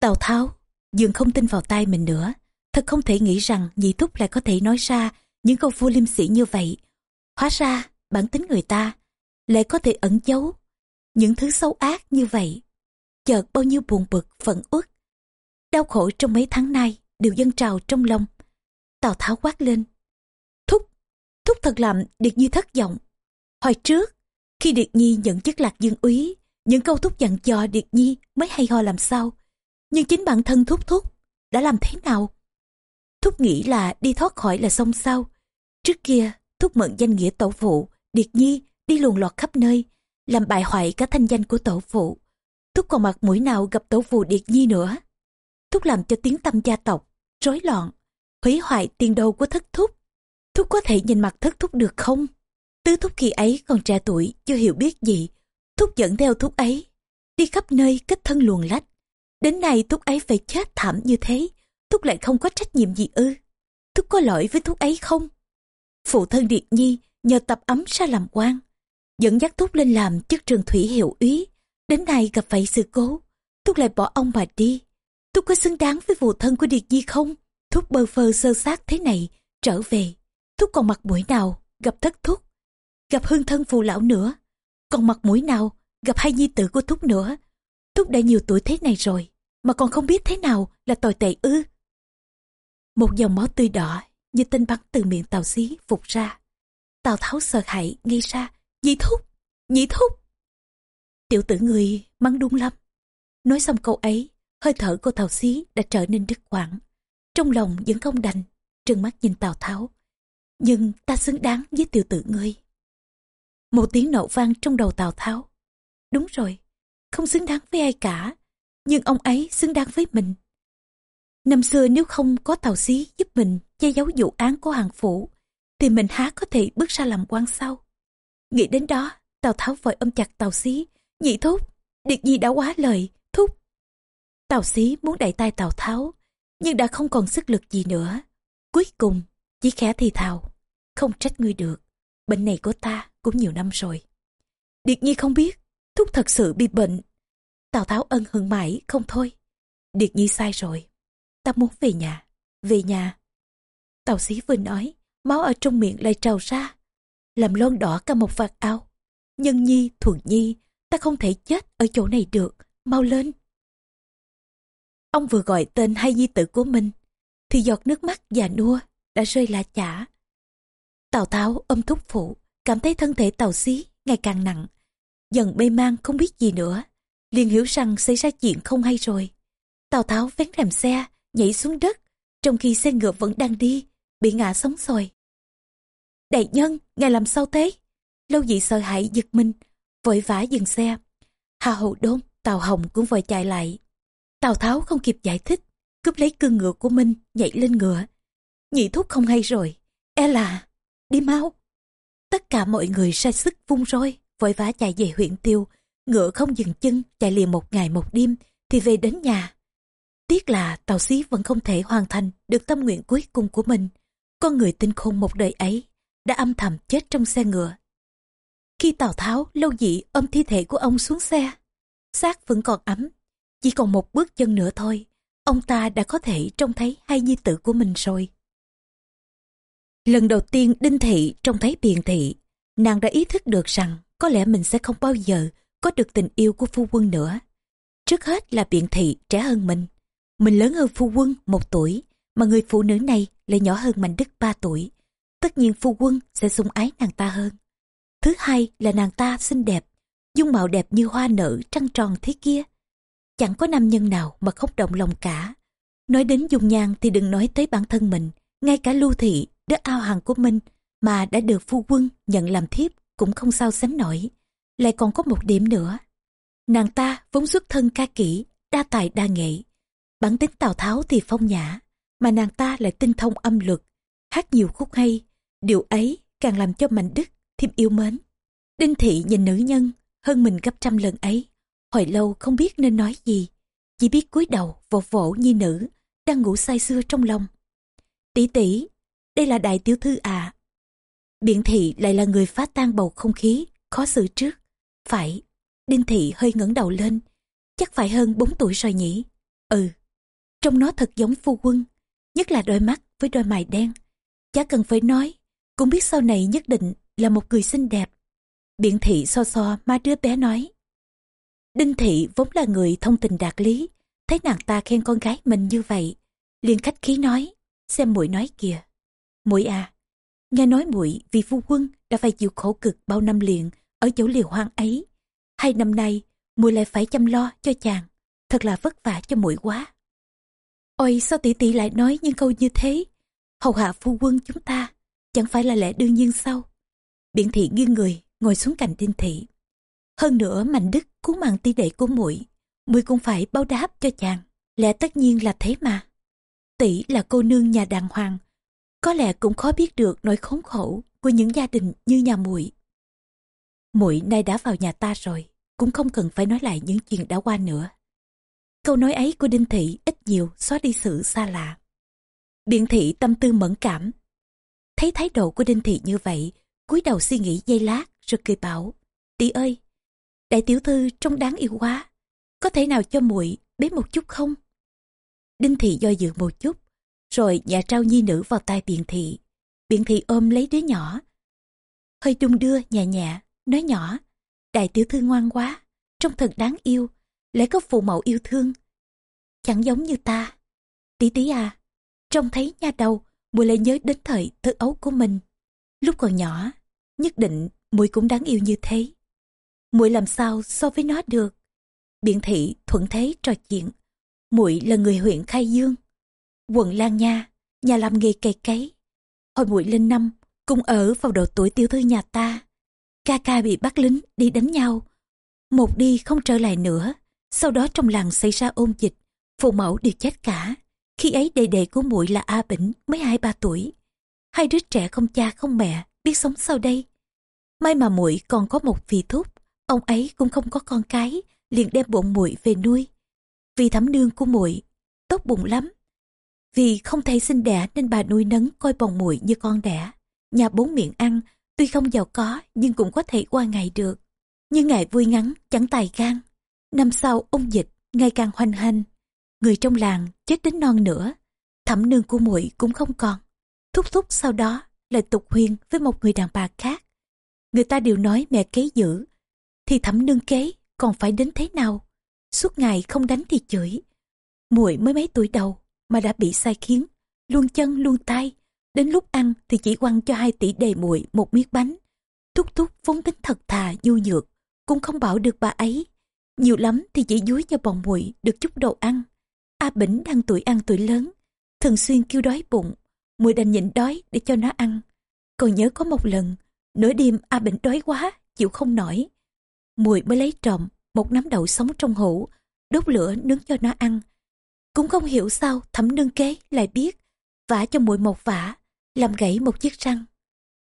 Tào Tháo, dường không tin vào tay mình nữa. Thật không thể nghĩ rằng nhị thúc lại có thể nói ra những câu vô liêm sỉ như vậy. Hóa ra, bản tính người ta lại có thể ẩn giấu những thứ xấu ác như vậy. Chợt bao nhiêu buồn bực, phẫn uất. Đau khổ trong mấy tháng nay đều dâng trào trong lòng. Tào Tháo quát lên. Thúc, thúc thật làm Điệt Nhi thất vọng. Hồi trước, khi Điệt Nhi nhận chức lạc dương úy, những câu thúc dặn dò Điệt Nhi mới hay ho làm sao. Nhưng chính bản thân thúc thúc đã làm thế nào? Thúc nghĩ là đi thoát khỏi là xong sao. Trước kia, thúc mượn danh nghĩa tổ phụ, Điệt Nhi đi luồn lọt khắp nơi, làm bại hoại cả thanh danh của tổ phụ. Thúc còn mặt mũi nào gặp tổ phụ Điệt Nhi nữa. Thúc làm cho tiếng tâm gia tộc, rối loạn, hủy hoại tiền đồ của thất thúc. Thúc có thể nhìn mặt thất thúc được không? Tứ thúc khi ấy còn trẻ tuổi, chưa hiểu biết gì. Thúc dẫn theo thúc ấy, đi khắp nơi kết thân luồn lách. Đến nay thúc ấy phải chết thảm như thế, thúc lại không có trách nhiệm gì ư. Thúc có lỗi với thúc ấy không? Phụ thân Điệt Nhi nhờ tập ấm ra làm quan, dẫn dắt thúc lên làm chức trường thủy hiệu úy. Đến nay gặp phải sự cố, thúc lại bỏ ông mà đi. Thúc có xứng đáng với vụ thân của Điệt Nhi không? Thúc bơ phơ sơ xác thế này, trở về. Thúc còn mặt mũi nào, gặp thất thúc. Gặp hương thân phù lão nữa. Còn mặt mũi nào, gặp hai nhi tử của thúc nữa. Thúc đã nhiều tuổi thế này rồi, mà còn không biết thế nào là tồi tệ ư. Một dòng máu tươi đỏ như tên bắn từ miệng tàu xí phục ra. Tào Tháo sợ hãi ngay ra, nhị thúc, nhị thúc. Tiểu tử người mắng đúng lắm. Nói xong câu ấy, hơi thở của tàu xí đã trở nên đứt quãng. Trong lòng vẫn không đành, trừng mắt nhìn Tào Tháo. Nhưng ta xứng đáng với tiểu tử ngươi. Một tiếng nổ vang trong đầu Tào Tháo. Đúng rồi, không xứng đáng với ai cả, nhưng ông ấy xứng đáng với mình. Năm xưa nếu không có Tào Xí giúp mình che giấu vụ án của hàng phủ, thì mình há có thể bước ra làm quan sau. Nghĩ đến đó, Tào Tháo vội ôm chặt Tào Xí, nhị thúc, Điệt gì đã quá lời, thúc. Tào Xí muốn đẩy tay Tào Tháo, nhưng đã không còn sức lực gì nữa. Cuối cùng, chỉ khẽ thì thào, không trách ngươi được, bệnh này của ta cũng nhiều năm rồi. Điệt Nhi không biết, thúc thật sự bị bệnh. Tào Tháo ân hận mãi, không thôi. Điệt Nhi sai rồi, ta muốn về nhà, về nhà. Tào Xí vừa nói, máu ở trong miệng lại trào ra, làm lon đỏ cả một vạt áo. Nhân nhi, thuận nhi, ta không thể chết ở chỗ này được, mau lên. Ông vừa gọi tên hai di tử của mình, thì giọt nước mắt già nua đã rơi lạ chả. Tào Tháo ôm thúc phụ, cảm thấy thân thể tàu xí ngày càng nặng. Dần mê man không biết gì nữa, liền hiểu rằng xảy ra chuyện không hay rồi. Tào Tháo vén rèm xe, nhảy xuống đất, trong khi xe ngựa vẫn đang đi, bị ngã sống rồi. Đại nhân, ngài làm sao thế? Lâu dị sợ hãi giật mình, vội vã dừng xe. Hà Hậu Đôn, Tào Hồng cũng vội chạy lại. Tào Tháo không kịp giải thích, cướp lấy cương ngựa của Minh, nhảy lên ngựa. Nhị thúc không hay rồi, e là, đi mau. Tất cả mọi người sai sức vung roi, vội vã chạy về huyện tiêu. Ngựa không dừng chân, chạy liền một ngày một đêm, thì về đến nhà. Tiếc là tào xí vẫn không thể hoàn thành được tâm nguyện cuối cùng của mình. Con người tinh khôn một đời ấy đã âm thầm chết trong xe ngựa. Khi Tào Tháo lâu dị ôm thi thể của ông xuống xe, xác vẫn còn ấm. Chỉ còn một bước chân nữa thôi, ông ta đã có thể trông thấy hai nhi tử của mình rồi. Lần đầu tiên Đinh Thị trông thấy Biện Thị, nàng đã ý thức được rằng có lẽ mình sẽ không bao giờ có được tình yêu của phu quân nữa. Trước hết là Biện Thị trẻ hơn mình. Mình lớn hơn phu quân một tuổi, mà người phụ nữ này lại nhỏ hơn Mạnh Đức ba tuổi. Tất nhiên phu quân sẽ sung ái nàng ta hơn. Thứ hai là nàng ta xinh đẹp, dung mạo đẹp như hoa nở trăng tròn thế kia. Chẳng có nam nhân nào mà không động lòng cả. Nói đến dung nhan thì đừng nói tới bản thân mình, ngay cả lưu thị, đứa ao hàng của mình mà đã được phu quân nhận làm thiếp cũng không sao sánh nổi. Lại còn có một điểm nữa. Nàng ta vốn xuất thân ca kỹ, đa tài đa nghệ. Bản tính Tào Tháo thì phong nhã, mà nàng ta lại tinh thông âm luật, hát nhiều khúc hay. Điều ấy càng làm cho Mạnh Đức thêm yêu mến. Đinh Thị nhìn nữ nhân hơn mình gấp trăm lần ấy. Hồi lâu không biết nên nói gì. Chỉ biết cúi đầu vỗ vỗ nhi nữ đang ngủ say sưa trong lòng. Tỷ tỷ, đây là đại tiểu thư à. Biện thị lại là người phá tan bầu không khí, khó xử trước. Phải, Đinh thị hơi ngẩng đầu lên. Chắc phải hơn 4 tuổi rồi nhỉ? Ừ, trong nó thật giống phu quân, nhất là đôi mắt với đôi mày đen. Chả cần phải nói, cũng biết sau này nhất định là một người xinh đẹp. Biện thị so so mà đứa bé nói. Đinh thị vốn là người thông tình đạt lý, thấy nàng ta khen con gái mình như vậy, liền khách khí nói, xem muội nói kìa. muội à, nghe nói muội vì phu quân đã phải chịu khổ cực bao năm liền ở chỗ liều hoang ấy. Hai năm nay, muội lại phải chăm lo cho chàng, thật là vất vả cho muội quá. Ôi sao tỷ tỷ lại nói những câu như thế? Hầu hạ phu quân chúng ta, chẳng phải là lẽ đương nhiên sao? Biện thị nghiêng người, ngồi xuống cạnh đinh thị. Hơn nữa mạnh đức cứu mạng tỷ đệ của muội muội cũng phải báo đáp cho chàng. Lẽ tất nhiên là thế mà. Tỷ là cô nương nhà đàng hoàng. Có lẽ cũng khó biết được nỗi khốn khổ của những gia đình như nhà muội. Muội nay đã vào nhà ta rồi, cũng không cần phải nói lại những chuyện đã qua nữa. Câu nói ấy của Đinh Thị ít nhiều xóa đi sự xa lạ. Biện Thị tâm tư mẫn cảm. Thấy thái độ của Đinh Thị như vậy, cúi đầu suy nghĩ giây lát rồi cười bảo tỷ ơi đại tiểu thư trông đáng yêu quá, có thể nào cho muội bế một chút không? Đinh thị do dự một chút, rồi nhà trao nhi nữ vào tay biện thị. Biện thị ôm lấy đứa nhỏ. Hơi đung đưa nhẹ nhẹ, nói nhỏ, đại tiểu thư ngoan quá, trông thật đáng yêu, lại có phụ mẫu yêu thương. Chẳng giống như ta. Tí tí à trông thấy nha đầu, muội lại nhớ đến thời thơ ấu của mình. Lúc còn nhỏ, nhất định muội cũng đáng yêu như thế muội làm sao so với nó được? Biện thị thuận thế trò chuyện. Muội là người huyện khai dương. Quận lan nha, nhà làm nghề cày cấy. Hồi muội lên năm, cùng ở vào độ tuổi tiểu thư nhà ta. Ca ca bị bắt lính đi đánh nhau. Một đi không trở lại nữa. Sau đó trong làng xảy ra ôn dịch. Phụ mẫu đều chết cả. Khi ấy đệ đệ của muội là a bỉnh, mới hai ba tuổi. Hai đứa trẻ không cha không mẹ, biết sống sau đây. May mà muội còn có một vị thúc ông ấy cũng không có con cái, liền đem bụng muội về nuôi. Vì thẩm nương của muội, tốt bụng lắm. Vì không thể sinh đẻ nên bà nuôi nấng coi bồng muội như con đẻ. Nhà bốn miệng ăn, tuy không giàu có nhưng cũng có thể qua ngày được. Nhưng ngày vui ngắn chẳng tài gan. Năm sau ông dịch, ngày càng hoành hành. Người trong làng chết đến non nữa, thẩm nương của muội cũng không còn. Thúc thúc sau đó lại tục huyên với một người đàn bà khác. Người ta đều nói mẹ kế dữ thì thẩm nương kế, còn phải đến thế nào? Suốt ngày không đánh thì chửi. Muội mới mấy tuổi đầu mà đã bị sai khiến, luôn chân luôn tay. Đến lúc ăn thì chỉ quăng cho hai tỷ đề muội một miếng bánh. Thúc thúc vốn tính thật thà, nhu nhược, cũng không bảo được bà ấy. Nhiều lắm thì chỉ dúi cho bọn muội được chút đồ ăn. A bỉnh đang tuổi ăn tuổi lớn, thường xuyên kêu đói bụng. Muội đành nhịn đói để cho nó ăn. Còn nhớ có một lần, nửa đêm a bỉnh đói quá, chịu không nổi muội mới lấy trộm một nắm đậu sống trong hũ, đốt lửa nướng cho nó ăn. Cũng không hiểu sao thẩm nương kế lại biết, vả cho muội một vả, làm gãy một chiếc răng.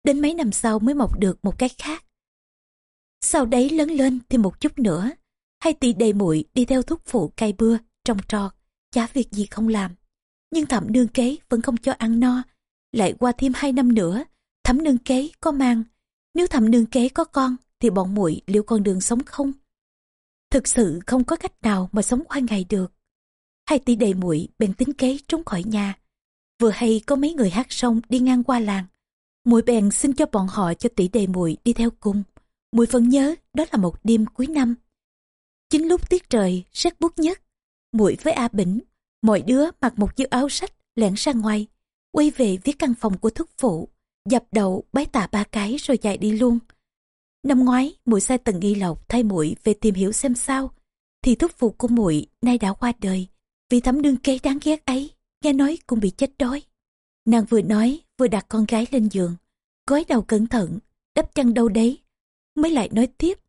Đến mấy năm sau mới mọc được một cái khác. Sau đấy lớn lên thêm một chút nữa hay tỷ đầy muội đi theo thúc phụ cay bưa trồng trọt, chả việc gì không làm. Nhưng thẩm nương kế vẫn không cho ăn no. Lại qua thêm hai năm nữa, thẩm nương kế có mang. Nếu thẩm nương kế có con thì bọn muội liệu con đường sống không? Thực sự không có cách nào mà sống qua ngày được. Hai tỷ đầy muội bèn tính kế trốn khỏi nhà. Vừa hay có mấy người hát sông đi ngang qua làng. Muội bèn xin cho bọn họ cho tỷ đề muội đi theo cùng. Muội vẫn nhớ đó là một đêm cuối năm. Chính lúc tiết trời rất buốt nhất, muội với a bỉnh, mọi đứa mặc một chiếc áo sách lẻn ra ngoài, quay về phía căn phòng của thúc phụ, dập đầu bái tạ ba cái rồi chạy đi luôn năm ngoái muội sai tần nghi lộc thay muội về tìm hiểu xem sao. Thì thúc phụ của muội nay đã qua đời, vì thẩm đương kế đáng ghét ấy, nghe nói cũng bị chết đói. Nàng vừa nói, vừa đặt con gái lên giường gói đầu cẩn thận, đắp chăn đâu đấy, mới lại nói tiếp.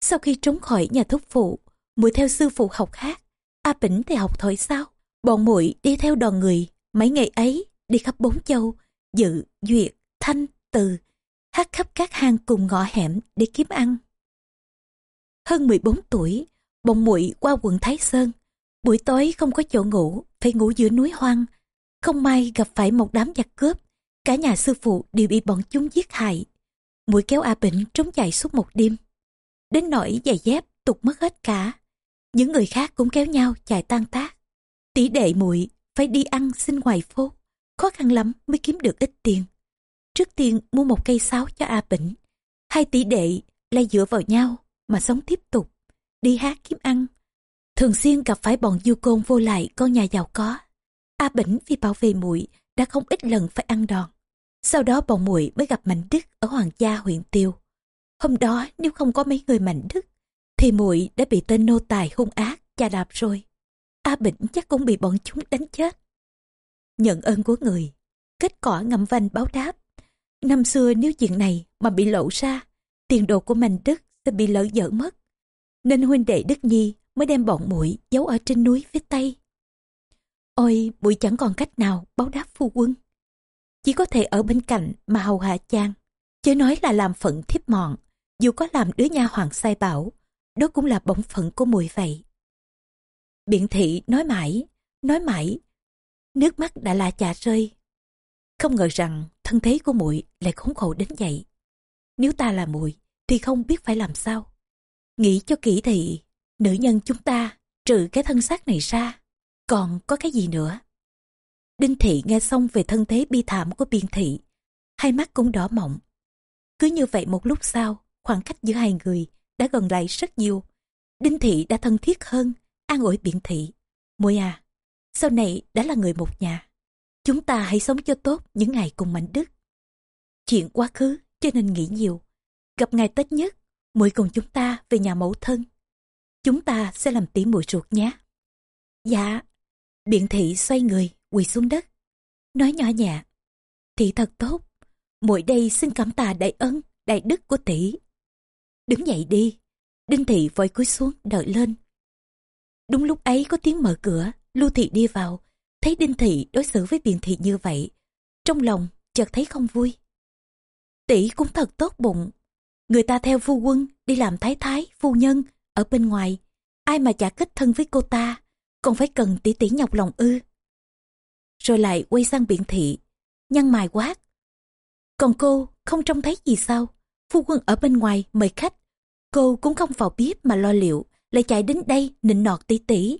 Sau khi trốn khỏi nhà thúc phụ, muội theo sư phụ học hát, a bỉnh thì học thổi sao, bọn muội đi theo đoàn người, mấy ngày ấy đi khắp bốn châu, dự, duyệt, thanh, từ hát khắp các hang cùng ngõ hẻm để kiếm ăn. Hơn 14 tuổi, bọn muội qua quận thái sơn. Buổi tối không có chỗ ngủ, phải ngủ giữa núi hoang. Không may gặp phải một đám giặc cướp, cả nhà sư phụ đều bị bọn chúng giết hại. Mũi kéo a bỉnh trốn chạy suốt một đêm. Đến nỗi giày dép tục mất hết cả. Những người khác cũng kéo nhau chạy tan tác. Tỷ đệ muội phải đi ăn xin ngoài phố, khó khăn lắm mới kiếm được ít tiền trước tiên mua một cây sáo cho a bỉnh. Hai tỷ đệ lay dựa vào nhau mà sống tiếp tục, đi hát kiếm ăn. Thường xuyên gặp phải bọn du côn vô lại con nhà giàu có. A bỉnh vì bảo vệ muội đã không ít lần phải ăn đòn. Sau đó bọn muội mới gặp mạnh đức ở hoàng gia huyện tiêu. Hôm đó nếu không có mấy người mạnh đức, thì muội đã bị tên nô tài hung ác cha đạp rồi. A bỉnh chắc cũng bị bọn chúng đánh chết. Nhận ơn của người, kết quả ngậm vanh báo đáp năm xưa nếu chuyện này mà bị lộ ra, tiền đồ của mình đức sẽ bị lỡ dở mất. Nên huynh đệ đức nhi mới đem bọn muội giấu ở trên núi phía tây. Ôi, muội chẳng còn cách nào báo đáp phu quân. Chỉ có thể ở bên cạnh mà hầu hạ chàng. Chớ nói là làm phận thiếp mọn, dù có làm đứa nha hoàng sai bảo, đó cũng là bổn phận của muội vậy. Biện thị nói mãi nói mãi, nước mắt đã là chà rơi. Không ngờ rằng thân thế của muội lại khốn khổ đến vậy. Nếu ta là muội thì không biết phải làm sao. Nghĩ cho kỹ thì, nữ nhân chúng ta trừ cái thân xác này ra, còn có cái gì nữa? Đinh thị nghe xong về thân thế bi thảm của biên thị, hai mắt cũng đỏ mộng cứ như vậy một lúc sau, khoảng cách giữa hai người đã gần lại rất nhiều. Đinh thị đã thân thiết hơn, an ủi biện thị. Muội à sau này đã là người một nhà chúng ta hãy sống cho tốt những ngày cùng Mạnh Đức. Chuyện quá khứ cho nên nghĩ nhiều. Gặp ngày Tết nhất, muội cùng chúng ta về nhà mẫu thân. Chúng ta sẽ làm tỉ muội ruột nhé. Dạ. Biện thị xoay người, quỳ xuống đất. Nói nhỏ nhẹ. Thị thật tốt. muội đây xin cảm tạ đại ân, đại đức của tỷ. Đứng dậy đi. Đinh thị vội cúi xuống đợi lên. Đúng lúc ấy có tiếng mở cửa, Lưu thị đi vào, thấy Đinh thị đối xử với Biện thị như vậy, trong lòng chợt thấy không vui. Tỷ cũng thật tốt bụng, người ta theo phu quân đi làm thái thái, phu nhân ở bên ngoài, ai mà chả kết thân với cô ta, còn phải cần tỷ tỷ nhọc lòng ư. Rồi lại quay sang Biện thị, nhăn mài quát. Còn cô không trông thấy gì sao? Phu quân ở bên ngoài mời khách, cô cũng không vào bếp mà lo liệu lại chạy đến đây nịnh nọt tỷ tỷ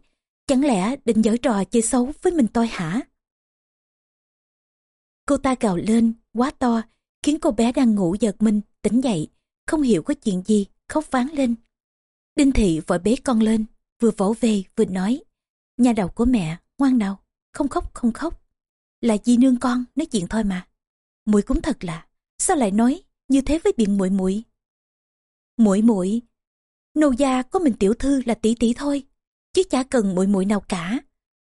chẳng lẽ định giở trò chơi xấu với mình tôi hả? Cô ta gào lên, quá to, khiến cô bé đang ngủ giật mình, tỉnh dậy, không hiểu có chuyện gì, khóc ván lên. Đinh thị vội bế con lên, vừa vỗ về, vừa nói, nhà đầu của mẹ, ngoan nào, không khóc không khóc. Là di nương con, nói chuyện thôi mà. Muội cũng thật là sao lại nói như thế với biện muội muội? Muội muội, nô gia có mình tiểu thư là tỷ tỷ thôi chứ chả cần muội muội nào cả.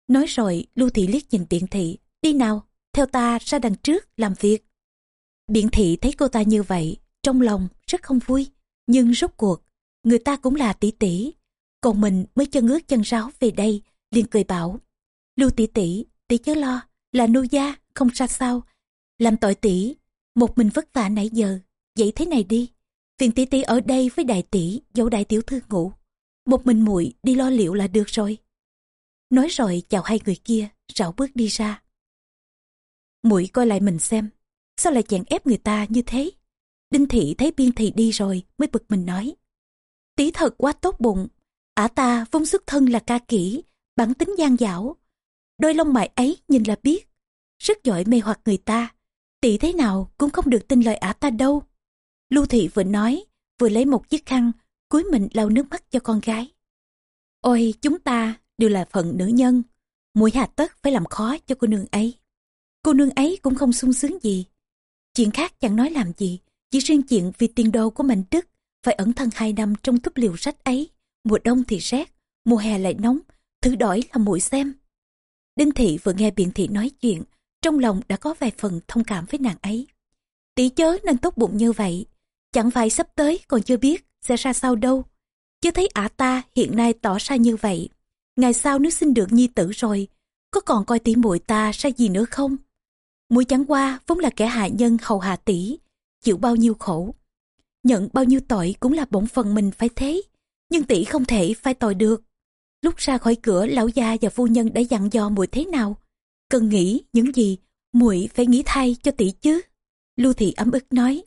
Nói rồi lưu thị liếc nhìn biện thị. Đi nào theo ta ra đằng trước làm việc. Biện thị thấy cô ta như vậy trong lòng rất không vui nhưng rốt cuộc người ta cũng là tỷ tỷ. Còn mình mới chân ướt chân ráo về đây liền cười bảo lưu tỷ tỷ tỷ chớ lo là nô gia không ra sao. Làm tội tỷ một mình vất vả nãy giờ vậy thế này đi. Phiền tỷ tỷ ở đây với đại tỷ, dẫu đại tiểu thư ngủ. Một mình muội đi lo liệu là được rồi. Nói rồi chào hai người kia, rảo bước đi ra. Muội coi lại mình xem, sao lại chèn ép người ta như thế? Đinh thị thấy biên thị đi rồi mới bực mình nói. tí thật quá tốt bụng, ả ta vốn xuất thân là ca kỹ, bản tính gian dảo. Đôi lông mày ấy nhìn là biết, rất giỏi mê hoặc người ta. Tỷ thế nào cũng không được tin lời ả ta đâu. Lưu Thị vừa nói, vừa lấy một chiếc khăn, cúi mình lau nước mắt cho con gái. Ôi, chúng ta đều là phận nữ nhân, mũi hà tất phải làm khó cho cô nương ấy. Cô nương ấy cũng không sung sướng gì. Chuyện khác chẳng nói làm gì, chỉ riêng chuyện vì tiền đồ của Mạnh Đức phải ẩn thân hai năm trong túp liều sách ấy. Mùa đông thì rét, mùa hè lại nóng, thử đổi là mũi xem. Đinh Thị vừa nghe biện thị nói chuyện, trong lòng đã có vài phần thông cảm với nàng ấy. Tỷ chớ nên tốt bụng như vậy, Chẳng phải sắp tới còn chưa biết sẽ ra sao đâu. Chứ thấy ả ta hiện nay tỏ ra như vậy. Ngày sau nếu sinh được nhi tử rồi, có còn coi tỷ muội ta ra gì nữa không? Muội chẳng qua vốn là kẻ hạ nhân hầu hạ tỷ, chịu bao nhiêu khổ. Nhận bao nhiêu tội cũng là bổn phần mình phải thế, nhưng tỷ không thể phải tội được. Lúc ra khỏi cửa lão gia và phu nhân đã dặn dò muội thế nào? Cần nghĩ những gì, muội phải nghĩ thay cho tỷ chứ. Lưu thị ấm ức nói.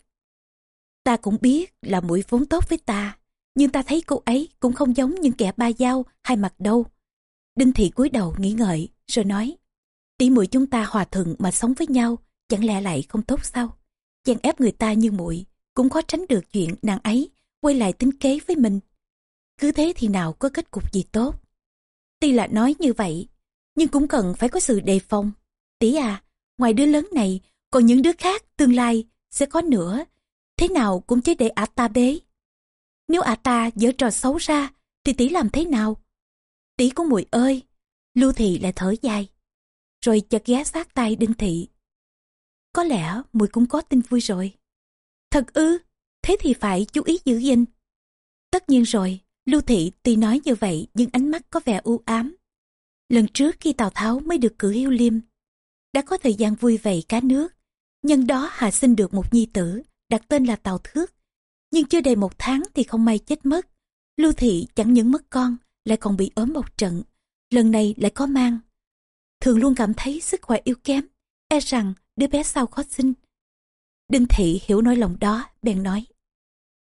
Ta cũng biết là mũi vốn tốt với ta, nhưng ta thấy cô ấy cũng không giống những kẻ ba dao hai mặt đâu. Đinh thị cúi đầu nghĩ ngợi, rồi nói, tỷ muội chúng ta hòa thuận mà sống với nhau, chẳng lẽ lại không tốt sao? Chàng ép người ta như muội cũng khó tránh được chuyện nàng ấy quay lại tính kế với mình. Cứ thế thì nào có kết cục gì tốt. Tuy là nói như vậy, nhưng cũng cần phải có sự đề phòng. Tỷ à, ngoài đứa lớn này, còn những đứa khác tương lai sẽ có nữa thế nào cũng chỉ để ả ta bế. Nếu ả ta dở trò xấu ra, thì tỷ làm thế nào? Tỷ của muội ơi! Lưu thị lại thở dài, rồi chợt ghé sát tay đinh thị. Có lẽ muội cũng có tin vui rồi. Thật ư, thế thì phải chú ý giữ gìn. Tất nhiên rồi, Lưu thị tuy nói như vậy nhưng ánh mắt có vẻ u ám. Lần trước khi Tào Tháo mới được cử hiếu liêm, đã có thời gian vui vẻ cá nước, nhân đó hạ sinh được một nhi tử đặt tên là Tào Thước. Nhưng chưa đầy một tháng thì không may chết mất. Lưu Thị chẳng những mất con, lại còn bị ốm một trận. Lần này lại có mang. Thường luôn cảm thấy sức khỏe yếu kém, e rằng đứa bé sau khó sinh. Đinh Thị hiểu nỗi lòng đó, bèn nói.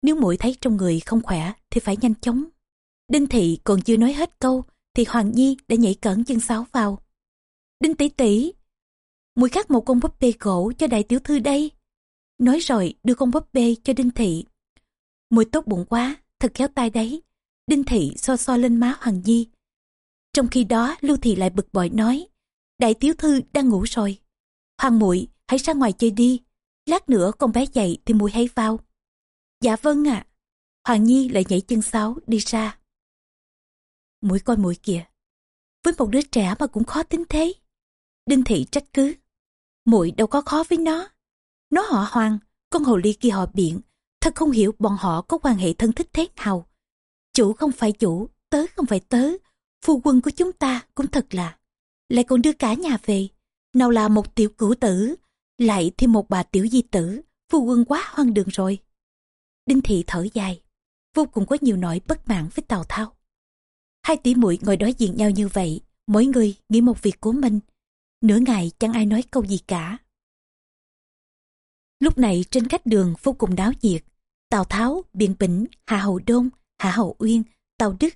Nếu muội thấy trong người không khỏe thì phải nhanh chóng. Đinh Thị còn chưa nói hết câu thì Hoàng Nhi đã nhảy cẩn chân sáo vào. Đinh tỷ tỷ, muội khắc một con búp bê gỗ cho đại tiểu thư đây. Nói rồi đưa con búp bê cho Đinh Thị. Mùi tốt bụng quá, thật khéo tay đấy. Đinh Thị so so lên má Hoàng Nhi. Trong khi đó Lưu Thị lại bực bội nói, Đại tiểu thư đang ngủ rồi, Hoàng muội hãy ra ngoài chơi đi. Lát nữa con bé dậy thì muội hãy vào. Dạ vâng ạ. Hoàng Nhi lại nhảy chân sáo đi ra. Mũi coi mũi kìa. Với một đứa trẻ mà cũng khó tính thế. Đinh thị trách cứ. muội đâu có khó với nó. Nó họ hoang con hồ ly kia họ biện. Thật không hiểu bọn họ có quan hệ thân thích thế nào. Chủ không phải chủ, tớ không phải tớ. Phu quân của chúng ta cũng thật là. Lại còn đưa cả nhà về. Nào là một tiểu cửu tử, lại thêm một bà tiểu di tử. Phu quân quá hoang đường rồi. Đinh thị thở dài, vô cùng có nhiều nỗi bất mãn với Tào Tháo. Hai tỷ muội ngồi đối diện nhau như vậy, mỗi người nghĩ một việc của mình. Nửa ngày chẳng ai nói câu gì cả. Lúc này trên khách đường vô cùng đáo nhiệt. Tào Tháo, Biện Bỉnh, Hạ Hậu Đôn, Hạ Hậu Uyên, Tào Đức.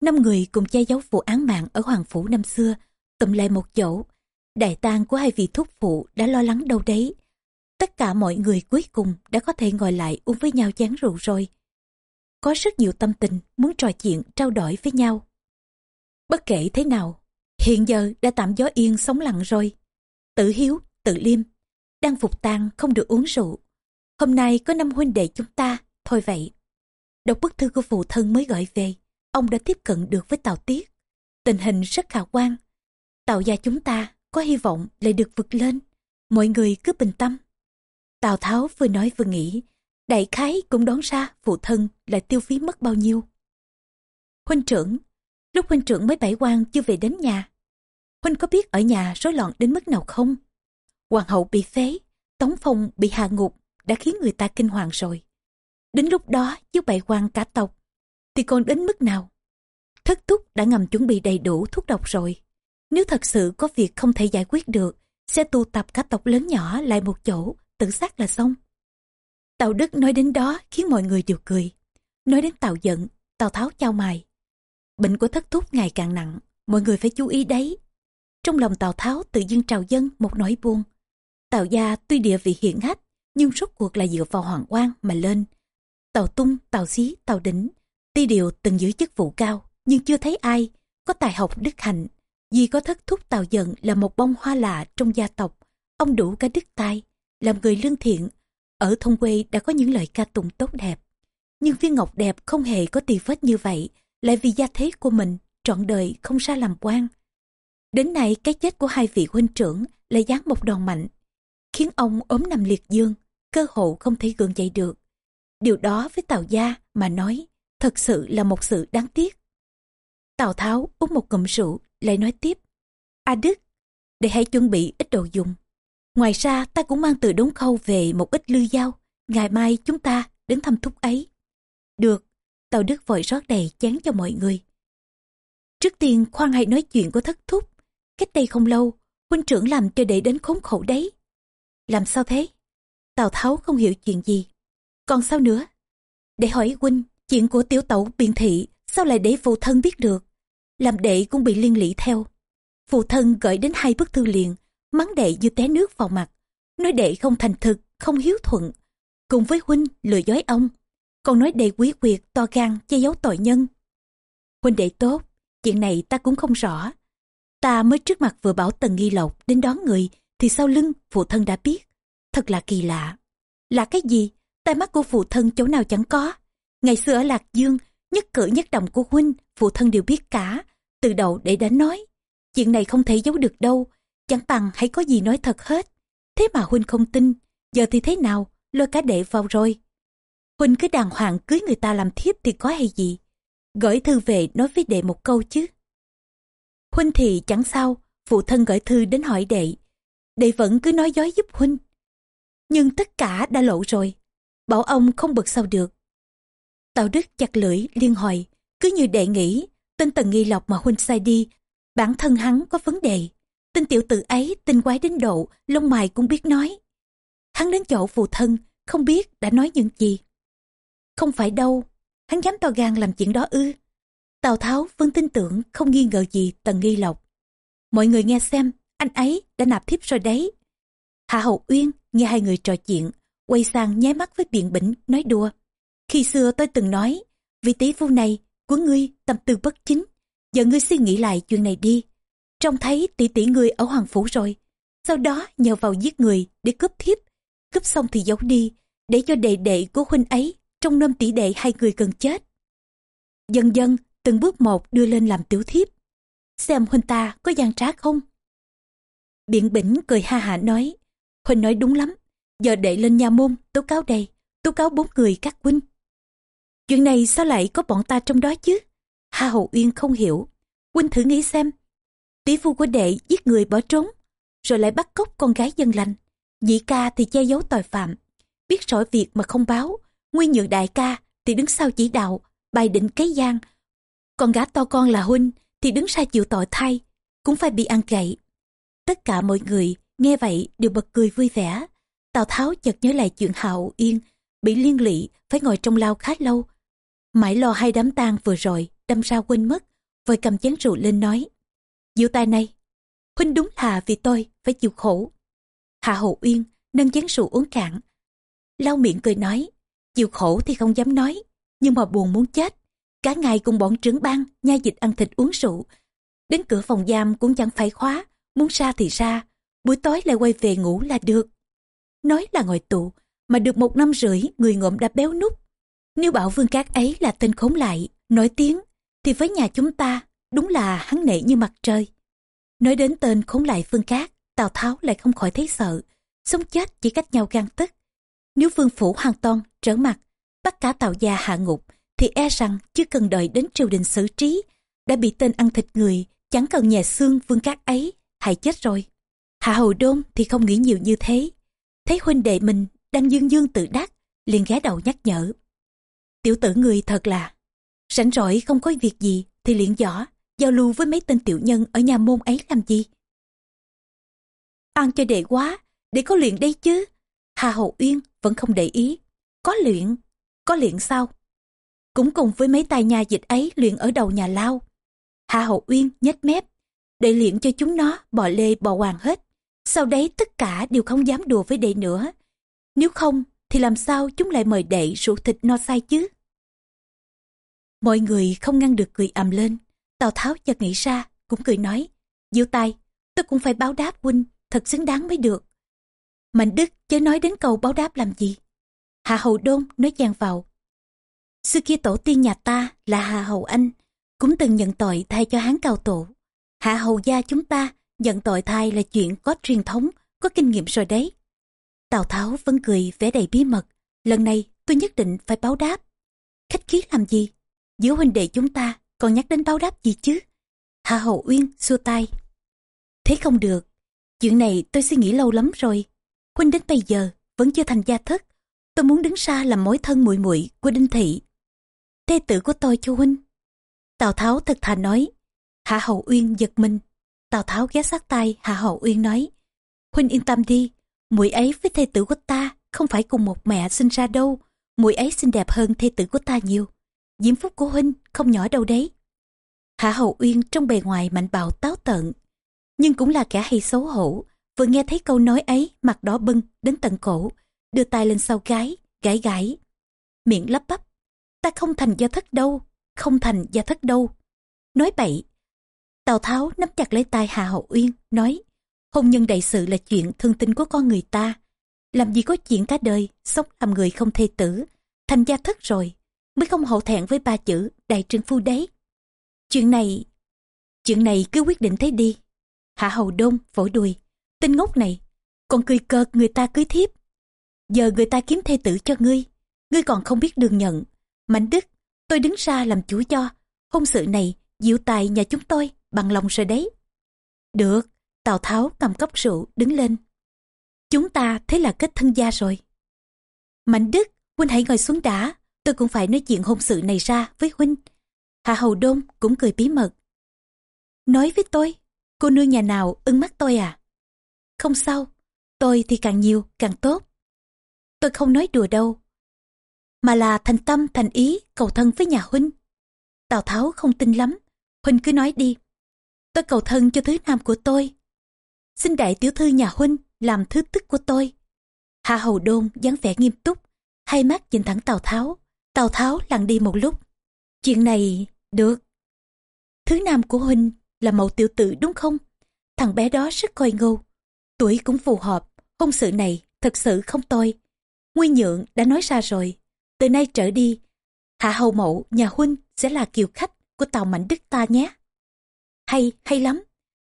Năm người cùng che giấu vụ án mạng ở Hoàng Phủ năm xưa, tụm lại một chỗ. Đại tang của hai vị thúc phụ đã lo lắng đâu đấy. Tất cả mọi người cuối cùng đã có thể ngồi lại uống với nhau chén rượu rồi. Có rất nhiều tâm tình muốn trò chuyện trao đổi với nhau. Bất kể thế nào, hiện giờ đã tạm gió yên sống lặng rồi. Tự hiếu, tự liêm, đang phục tang không được uống rượu. Hôm nay có năm huynh đệ chúng ta, thôi vậy. Đọc bức thư của phụ thân mới gọi về, ông đã tiếp cận được với Tào Tiết. Tình hình rất khả quan. Tào gia chúng ta có hy vọng lại được vượt lên. Mọi người cứ bình tâm. Tào Tháo vừa nói vừa nghĩ, đại khái cũng đoán ra phụ thân là tiêu phí mất bao nhiêu. Huynh trưởng, lúc huynh trưởng mới bảy quan chưa về đến nhà. Huynh có biết ở nhà rối loạn đến mức nào không? Hoàng hậu bị phế, Tống Phong bị hạ ngục đã khiến người ta kinh hoàng rồi. Đến lúc đó chứ bảy quan cả tộc, thì còn đến mức nào? Thất túc đã ngầm chuẩn bị đầy đủ thuốc độc rồi. Nếu thật sự có việc không thể giải quyết được, sẽ tụ tập cả tộc lớn nhỏ lại một chỗ, tự sát là xong. Tào Đức nói đến đó khiến mọi người đều cười. Nói đến Tào giận, Tào Tháo trao mài. Bệnh của thất thúc ngày càng nặng, mọi người phải chú ý đấy. Trong lòng Tào Tháo tự dưng trào dân một nỗi buồn. Tào gia tuy địa vị hiển hách, nhưng rốt cuộc là dựa vào hoàng quan mà lên. Tào Tung, Tào Xí, Tào Đỉnh, tuy đều từng giữ chức vụ cao, nhưng chưa thấy ai có tài học đức hạnh. Vì có thất thúc Tào giận là một bông hoa lạ trong gia tộc, ông đủ cả đức tài, làm người lương thiện. Ở thông quê đã có những lời ca tụng tốt đẹp. Nhưng viên ngọc đẹp không hề có tì vết như vậy, lại vì gia thế của mình, trọn đời không xa làm quan. Đến nay cái chết của hai vị huynh trưởng lại dán một đòn mạnh, khiến ông ốm nằm liệt dương, cơ hộ không thể gượng dậy được. Điều đó với Tào Gia mà nói, thật sự là một sự đáng tiếc. Tào Tháo uống một ngụm rượu, lại nói tiếp. A Đức, để hãy chuẩn bị ít đồ dùng. Ngoài ra ta cũng mang từ đốn khâu về một ít lư dao. Ngày mai chúng ta đến thăm thúc ấy. Được, Tào Đức vội rót đầy chén cho mọi người. Trước tiên khoan hãy nói chuyện của thất thúc. Cách đây không lâu, huynh trưởng làm cho đệ đến khốn khổ đấy. Làm sao thế? Tào Tháo không hiểu chuyện gì. Còn sao nữa? Để hỏi huynh, chuyện của tiểu tẩu biện thị sao lại để phụ thân biết được? Làm đệ cũng bị liên lụy theo. Phụ thân gửi đến hai bức thư liền, mắng đệ như té nước vào mặt. Nói đệ không thành thực, không hiếu thuận. Cùng với huynh lừa dối ông. Còn nói đệ quý quyệt, to gan, che giấu tội nhân. Huynh đệ tốt, chuyện này ta cũng không rõ. Ta mới trước mặt vừa bảo Tần Nghi Lộc đến đón người, thì sau lưng phụ thân đã biết. Thật là kỳ lạ. Là cái gì? Tai mắt của phụ thân chỗ nào chẳng có. Ngày xưa ở Lạc Dương, nhất cử nhất động của huynh, phụ thân đều biết cả. Từ đầu để đã nói. Chuyện này không thể giấu được đâu. Chẳng bằng hãy có gì nói thật hết. Thế mà huynh không tin. Giờ thì thế nào? Lôi cá đệ vào rồi. Huynh cứ đàng hoàng cưới người ta làm thiếp thì có hay gì? Gửi thư về nói với đệ một câu chứ. Huynh thì chẳng sao, phụ thân gửi thư đến hỏi đệ. Đệ vẫn cứ nói dối giúp Huynh. Nhưng tất cả đã lộ rồi. Bảo ông không bực sao được. Tào Đức chặt lưỡi liên hồi. Cứ như đệ nghĩ, tên Tần Nghi Lộc mà Huynh sai đi, bản thân hắn có vấn đề. Tên tiểu tử ấy tinh quái đến độ, lông mày cũng biết nói. Hắn đến chỗ phụ thân, không biết đã nói những gì. Không phải đâu, hắn dám to gan làm chuyện đó ư. Tào Tháo vẫn tin tưởng không nghi ngờ gì Tần Nghi Lộc. Mọi người nghe xem, anh ấy đã nạp thiếp rồi đấy. Hạ Hậu Uyên nghe hai người trò chuyện, quay sang nháy mắt với biện bỉnh, nói đùa. Khi xưa tôi từng nói, vị tỷ phu này của ngươi tâm tư bất chính. Giờ ngươi suy nghĩ lại chuyện này đi. Trông thấy tỷ tỷ ngươi ở Hoàng Phủ rồi. sau đó nhờ vào giết người để cướp thiếp cướp xong thì giấu đi để cho đệ đệ của huynh ấy trong nôm tỷ đệ hai người cần chết dần dần từng bước một đưa lên làm tiểu thiếp xem huynh ta có gian trá không biện bỉnh cười ha hả nói huynh nói đúng lắm, giờ đệ lên nhà môn, tố cáo đây, tố cáo bốn người các huynh. Chuyện này sao lại có bọn ta trong đó chứ? Hà hậu uyên không hiểu. Huynh thử nghĩ xem, tỷ phu của đệ giết người bỏ trốn, rồi lại bắt cóc con gái dân lành, nhị ca thì che giấu tội phạm, biết rõ việc mà không báo, nguyên nhượng đại ca thì đứng sau chỉ đạo, bài định cái gian, còn gã to con là huynh thì đứng ra chịu tội thay, cũng phải bị ăn gậy tất cả mọi người nghe vậy đều bật cười vui vẻ. Tào tháo chợt nhớ lại chuyện hạo yên bị liên lụy phải ngồi trong lao khá lâu. Mãi lo hai đám tang vừa rồi đâm ra quên mất, vội cầm chén rượu lên nói diệu tai này, huynh đúng là vì tôi phải chịu khổ. Hạ hậu uyên nâng chén rượu uống cạn, lau miệng cười nói, chịu khổ thì không dám nói, nhưng mà buồn muốn chết. Cả ngày cùng bọn trưởng ban nhai dịch ăn thịt uống rượu, đến cửa phòng giam cũng chẳng phải khóa muốn ra thì ra, buổi tối lại quay về ngủ là được. Nói là ngồi tù, mà được một năm rưỡi, người ngộm đã béo nút. Nếu bảo vương cát ấy là tên khốn lại, nổi tiếng, thì với nhà chúng ta, đúng là hắn nệ như mặt trời. Nói đến tên khốn lại vương cát, tào tháo lại không khỏi thấy sợ, sống chết chỉ cách nhau gan tức. Nếu vương phủ hoàn toàn trở mặt, bắt cả tào gia hạ ngục, thì e rằng chưa cần đợi đến triều đình xử trí, đã bị tên ăn thịt người, chẳng cần nhà xương vương cát ấy hại chết rồi. Hạ hầu đôn thì không nghĩ nhiều như thế. Thấy huynh đệ mình đang dương dương tự đắc, liền ghé đầu nhắc nhở. Tiểu tử người thật là, rảnh rỗi không có việc gì thì luyện võ giao lưu với mấy tên tiểu nhân ở nhà môn ấy làm gì? Ăn cho đệ quá, để có luyện đây chứ. Hà hậu uyên vẫn không để ý. Có luyện có luyện sao? Cũng cùng với mấy tài nhà dịch ấy luyện ở đầu nhà lao. Hà hậu uyên nhếch mép để luyện cho chúng nó bò lê bò hoàng hết. Sau đấy tất cả đều không dám đùa với đệ nữa. Nếu không, thì làm sao chúng lại mời đệ rượu thịt no say chứ? Mọi người không ngăn được cười ầm lên. Tào tháo chợt nghĩ ra, cũng cười nói diệu tài tôi cũng phải báo đáp huynh, thật xứng đáng mới được. Mạnh đức chớ nói đến cầu báo đáp làm gì. Hạ hầu đôn nói chàng vào, xưa kia tổ tiên nhà ta là hạ hầu anh, cũng từng nhận tội thay cho hán cao tổ hạ hầu gia chúng ta nhận tội thai là chuyện có truyền thống, có kinh nghiệm rồi đấy. Tào tháo vẫn cười vẻ đầy bí mật. Lần này tôi nhất định phải báo đáp. Khách khí làm gì? Giữa huynh đệ chúng ta còn nhắc đến báo đáp gì chứ? Hạ hầu uyên xua tay. Thế không được. Chuyện này tôi suy nghĩ lâu lắm rồi. Huynh đến bây giờ vẫn chưa thành gia thất. Tôi muốn đứng xa làm mối thân muội muội của đinh thị. Thê tử của tôi cho huynh. Tào tháo thật thà nói hạ hậu uyên giật mình. Tào tháo ghé sát tay hạ hậu uyên nói, huynh yên tâm đi, muội ấy với thê tử của ta không phải cùng một mẹ sinh ra đâu, muội ấy xinh đẹp hơn thê tử của ta nhiều. Diễm phúc của huynh không nhỏ đâu đấy. Hạ hậu uyên trong bề ngoài mạnh bạo táo tợn, nhưng cũng là kẻ hay xấu hổ, vừa nghe thấy câu nói ấy, mặt đỏ bưng đến tận cổ, đưa tay lên sau gái, gãi gãi, miệng lắp bắp, ta không thành gia thất đâu, không thành gia thất đâu. Nói bậy tào tháo nắm chặt lấy tay hạ hậu uyên, nói, hôn nhân đại sự là chuyện thương tình của con người ta. Làm gì có chuyện cả đời, sống làm người không thê tử. Thành gia thất rồi, mới không hậu thẹn với ba chữ đại trương phu đấy chuyện này chuyện này cứ quyết định thế đi. Hạ hầu Đông vỗ đùi, tên ngốc này, còn cười cợt người ta cưới thiếp. Giờ người ta kiếm thê tử cho ngươi ngươi còn không biết đường nhận. Mạnh đức tôi đứng ra làm chủ cho. Hôn sự này diệu tài nhà chúng tôi, bằng lòng rồi đấy. Được, tào tháo cầm cốc rượu, đứng lên. Chúng ta thế là kết thân gia rồi. Mạnh đức, huynh hãy ngồi xuống đã, tôi cũng phải nói chuyện hôn sự này ra với huynh. Hạ hầu đôn cũng cười bí mật. Nói với tôi, cô nương nhà nào ưng mắt tôi à? Không sao, tôi thì càng nhiều, càng tốt. Tôi không nói đùa đâu, mà là thành tâm, thành ý cầu thân với nhà huynh. Tào tháo không tin lắm huynh cứ nói đi. Tôi cầu thân cho thứ nam của tôi. Xin đại tiểu thư nhà huynh làm thứ tức của tôi. Hạ hầu đôn dáng vẻ nghiêm túc hai mắt nhìn thẳng tào tháo. Tào tháo lặng đi một lúc. Chuyện này được. Thứ nam của huynh là mẫu tiểu tử đúng không? Thằng bé đó rất coi ngô tuổi cũng phù hợp, hôn sự này thật sự không tôi. Nguyên nhượng đã nói ra rồi, từ nay trở đi, hạ hầu mậu nhà huynh sẽ là kiều khách của tàu mạnh đức ta nhé. Hay, hay lắm.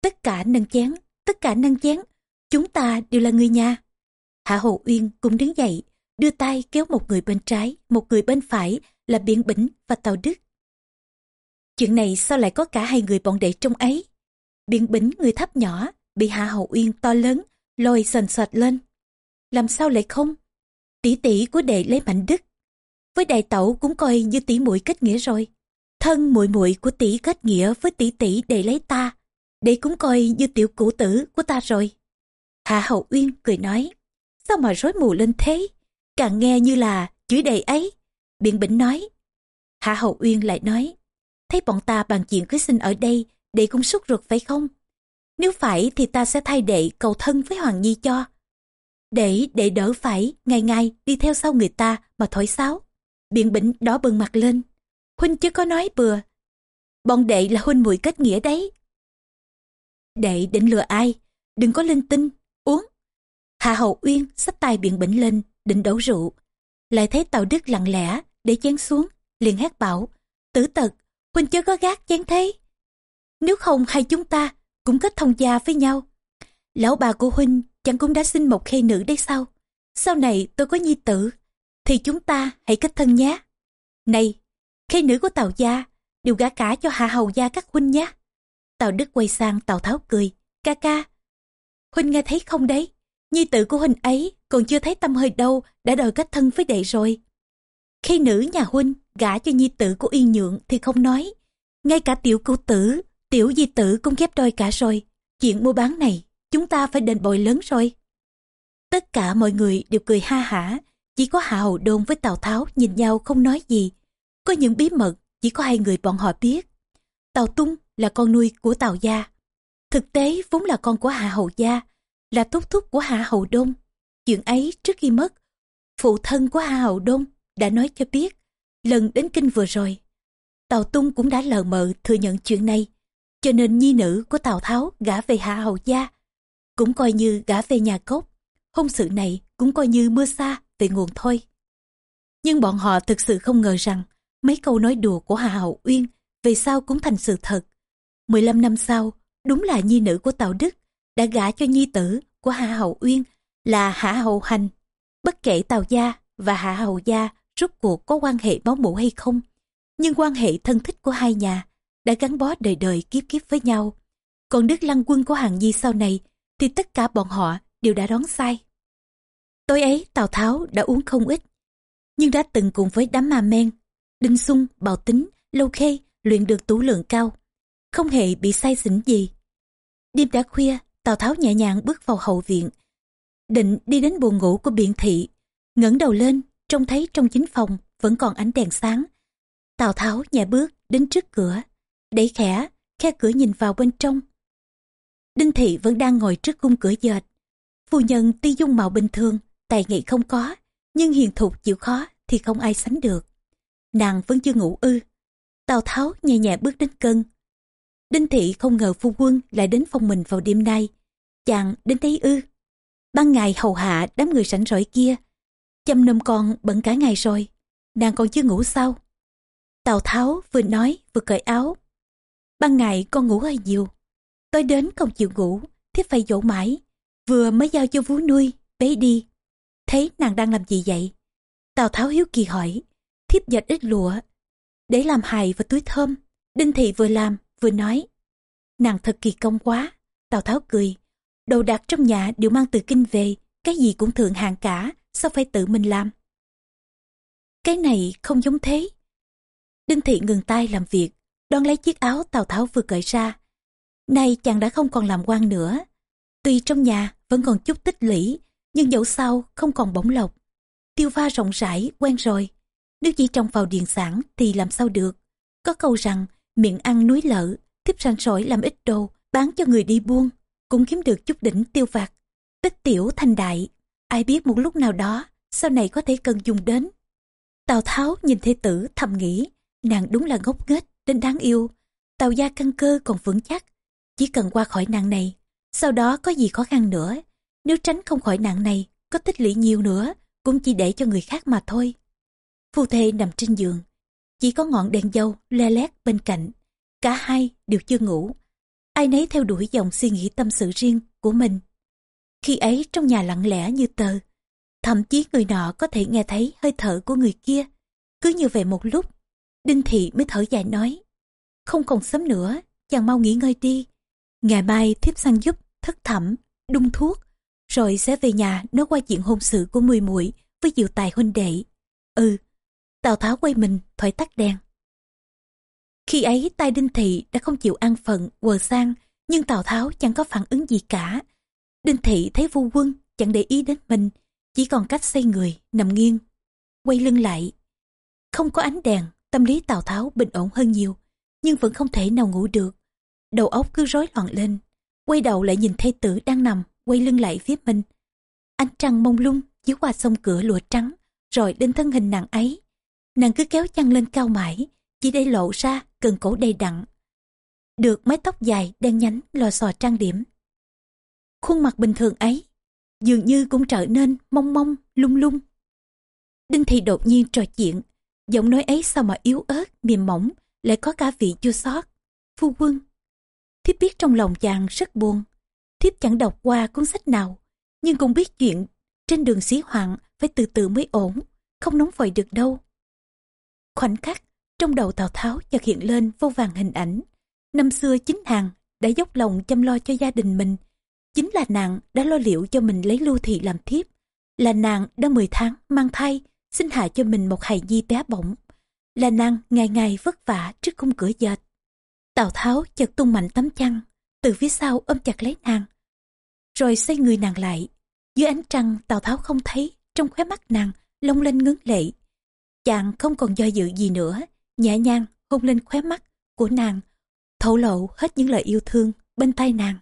Tất cả nâng chén, tất cả nâng chén, chúng ta đều là người nhà. Hạ Hồ Uyên cũng đứng dậy, đưa tay kéo một người bên trái, một người bên phải là Biển Bỉnh và Tàu Đức. Chuyện này sao lại có cả hai người bọn đệ trong ấy? Biển Bỉnh người thấp nhỏ, bị Hạ hậu Uyên to lớn, lôi sần soạt lên. Làm sao lại không? Tỷ tỷ của đệ lấy mạnh đức. Với đại tẩu cũng coi như tỷ muội kết nghĩa rồi. Thân muội muội của tỷ kết nghĩa với tỷ tỷ để lấy ta. để cũng coi như tiểu cụ tử của ta rồi. Hạ Hậu Uyên cười nói. Sao mà rối mù lên thế? Càng nghe như là chửi đầy ấy. Biện Bỉnh nói. Hạ Hậu Uyên lại nói. Thấy bọn ta bàn chuyện cưới sinh ở đây, đệ cũng sốt ruột phải không? Nếu phải thì ta sẽ thay đệ cầu thân với Hoàng Nhi cho. Để đệ đỡ phải ngày ngày đi theo sau người ta mà thổi sáo. Biện Bỉnh đỏ bừng mặt lên. Huynh chứ có nói bừa. Bọn đệ là huynh muội kết nghĩa đấy. Đệ định lừa ai? Đừng có linh tinh, uống. Hạ Hậu Uyên xách tay Biện Bỉnh lên, định đổ rượu. Lại thấy Tàu Đức lặng lẽ, để chén xuống, liền hét bảo. Tử tật, huynh chớ có gác chén thế. Nếu không hai chúng ta cũng kết thông gia với nhau. Lão bà của huynh chẳng cũng đã sinh một khê nữ đấy sao? Sau này tôi có nhi tử, thì chúng ta hãy kết thân nhé. Này, khi nữ của Tào gia đều gả cả cho hạ hầu gia các huynh nhé. Tào Đức quay sang Tào Tháo cười, ca ca. Huynh nghe thấy không đấy? Nhi tử của huynh ấy còn chưa thấy tâm hơi đâu đã đòi kết thân với đệ rồi. Khi nữ nhà huynh gả cho nhi tử của Yên Nhượng thì không nói. Ngay cả tiểu cô tử, tiểu di tử cũng ghép đôi cả rồi. Chuyện mua bán này chúng ta phải đền bồi lớn rồi. Tất cả mọi người đều cười ha hả, chỉ có Hạ Hầu Đôn với Tào Tháo nhìn nhau không nói gì. Có những bí mật chỉ có hai người bọn họ biết. Tào Tung là con nuôi của Tào Gia. Thực tế vốn là con của Hạ Hầu Gia, là thúc thúc của Hạ Hầu Đông. Chuyện ấy trước khi mất, phụ thân của Hạ Hầu Đông đã nói cho biết lần đến kinh vừa rồi. Tào Tung cũng đã lờ mờ thừa nhận chuyện này, cho nên nhi nữ của Tào Tháo gả về Hạ Hầu Gia cũng coi như gả về nhà cốc. Hôn sự này cũng coi như mưa xa về nguồn thôi. Nhưng bọn họ thực sự không ngờ rằng mấy câu nói đùa của Hà Hậu Uyên về sau cũng thành sự thật. 15 năm sau, đúng là nhi nữ của Tào Đức đã gả cho nhi tử của Hạ Hậu Uyên là Hạ Hậu Hành. Bất kể Tào Gia và Hạ Hậu Gia rốt cuộc có quan hệ máu mủ hay không, nhưng quan hệ thân thích của hai nhà đã gắn bó đời đời kiếp kiếp với nhau. Còn Đức Lăng Quân của Hàng Nhi sau này thì tất cả bọn họ đều đã đoán sai. Tối ấy Tào Tháo đã uống không ít, nhưng đã từng cùng với đám ma men, Đinh Sung, Bào Tính, Lâu Khê luyện được tủ lượng cao, không hề bị say xỉn gì. Đêm đã khuya, Tào Tháo nhẹ nhàng bước vào hậu viện, định đi đến buồng ngủ của biện thị, ngẩng đầu lên, trông thấy trong chính phòng vẫn còn ánh đèn sáng. Tào Tháo nhẹ bước đến trước cửa, đẩy khẽ, khe cửa nhìn vào bên trong Đinh Thị vẫn đang ngồi trước khung cửa dệt. Phu nhân tuy dung mạo bình thường, tài nghệ không có, nhưng hiền thục chịu khó thì không ai sánh được. Nàng vẫn chưa ngủ ư. Tào Tháo nhẹ nhẹ bước đến cân. Đinh Thị không ngờ phu quân lại đến phòng mình vào đêm nay. Chàng đến đây ư. Ban ngày hầu hạ đám người sảnh rỗi kia. Chăm nôm con bận cả ngày rồi. Nàng còn chưa ngủ sao? Tào Tháo vừa nói vừa cởi áo. Ban ngày con ngủ hơi nhiều. Tôi đến không chịu ngủ, thiếp phải dỗ mãi. Vừa mới giao cho vú nuôi, bế đi. Thấy nàng đang làm gì vậy? Tào Tháo hiếu kỳ hỏi. Thiếp dệt ít lụa, để làm hài và túi thơm. Đinh Thị vừa làm, vừa nói. Nàng thật kỳ công quá. Tào Tháo cười. Đồ đạc trong nhà đều mang từ kinh về, cái gì cũng thượng hạng cả, sao phải tự mình làm? Cái này không giống thế. Đinh Thị ngừng tay làm việc, đón lấy chiếc áo Tào Tháo vừa cởi ra, Nay chàng đã không còn làm quan nữa. Tuy trong nhà vẫn còn chút tích lũy, nhưng dẫu sao không còn bổng lộc. Tiêu pha rộng rãi, quen rồi. Nếu chỉ trông vào điền sản thì làm sao được. Có câu rằng, miệng ăn núi lợ, tiếp ranh sỏi làm ít đồ, bán cho người đi buôn, cũng kiếm được chút đỉnh tiêu vặt. Tích tiểu thành đại, ai biết một lúc nào đó, sau này có thể cần dùng đến. Tào Tháo nhìn thê tử thầm nghĩ, nàng đúng là ngốc nghếch đến đáng yêu. Tào gia căn cơ còn vững chắc, chỉ cần qua khỏi nạn này, sau đó có gì khó khăn nữa, nếu tránh không khỏi nạn này, có tích lũy nhiều nữa, cũng chỉ để cho người khác mà thôi. Phu thê nằm trên giường, chỉ có ngọn đèn dâu le lét bên cạnh. Cả hai đều chưa ngủ. Ai nấy theo đuổi dòng suy nghĩ tâm sự riêng của mình. Khi ấy trong nhà lặng lẽ như tờ, thậm chí người nọ có thể nghe thấy hơi thở của người kia. Cứ như vậy một lúc, Đinh Thị mới thở dài nói. Không còn sớm nữa, chàng mau nghỉ ngơi đi. Ngày mai thiếp sang giúp, thất thẩm, đun thuốc, rồi sẽ về nhà nói qua chuyện hôn sự của mười muội với diệu tài huynh đệ. Ừ, Tào Tháo quay mình, thổi tắt đèn. Khi ấy tay Đinh Thị đã không chịu an phận, quờ sang, nhưng Tào Tháo chẳng có phản ứng gì cả. Đinh Thị thấy vu quân, chẳng để ý đến mình, chỉ còn cách xây người, nằm nghiêng, quay lưng lại. Không có ánh đèn, tâm lý Tào Tháo bình ổn hơn nhiều, nhưng vẫn không thể nào ngủ được. Đầu óc cứ rối loạn lên, quay đầu lại nhìn thê tử đang nằm, quay lưng lại phía mình. Ánh trăng mông lung chiếu qua sông cửa lụa trắng, rồi đến thân hình nàng ấy. Nàng cứ kéo chăn lên cao mãi, chỉ để lộ ra cần cổ đầy đặn. Được mái tóc dài đen nhánh lò xò trang điểm. Khuôn mặt bình thường ấy, dường như cũng trở nên mong mong, lung lung. Đinh Thị đột nhiên trò chuyện, giọng nói ấy sao mà yếu ớt, mềm mỏng, lại có cả vị chua xót. Phu quân, thiếp biết trong lòng chàng rất buồn. Thiếp chẳng đọc qua cuốn sách nào, nhưng cũng biết chuyện trên đường xí hoạn phải từ từ mới ổn, không nóng vội được đâu. Khoảnh khắc, trong đầu Tào Tháo chợt hiện lên vô vàng hình ảnh. Năm xưa chính nàng đã dốc lòng chăm lo cho gia đình mình. Chính là nàng đã lo liệu cho mình lấy lưu thị làm thiếp. Là nàng đã 10 tháng mang thai, sinh hạ cho mình một hài nhi bé bỏng. Là nàng ngày ngày vất vả trước khung cửa dệt. Tào Tháo chợt tung mạnh tấm chăn, từ phía sau ôm chặt lấy nàng. Rồi xoay người nàng lại. Dưới ánh trăng Tào Tháo không thấy, trong khóe mắt nàng, long lên ngấn lệ. Chàng không còn do dự gì nữa, nhẹ nhàng hôn lên khóe mắt của nàng, thổ lộ hết những lời yêu thương bên tay nàng.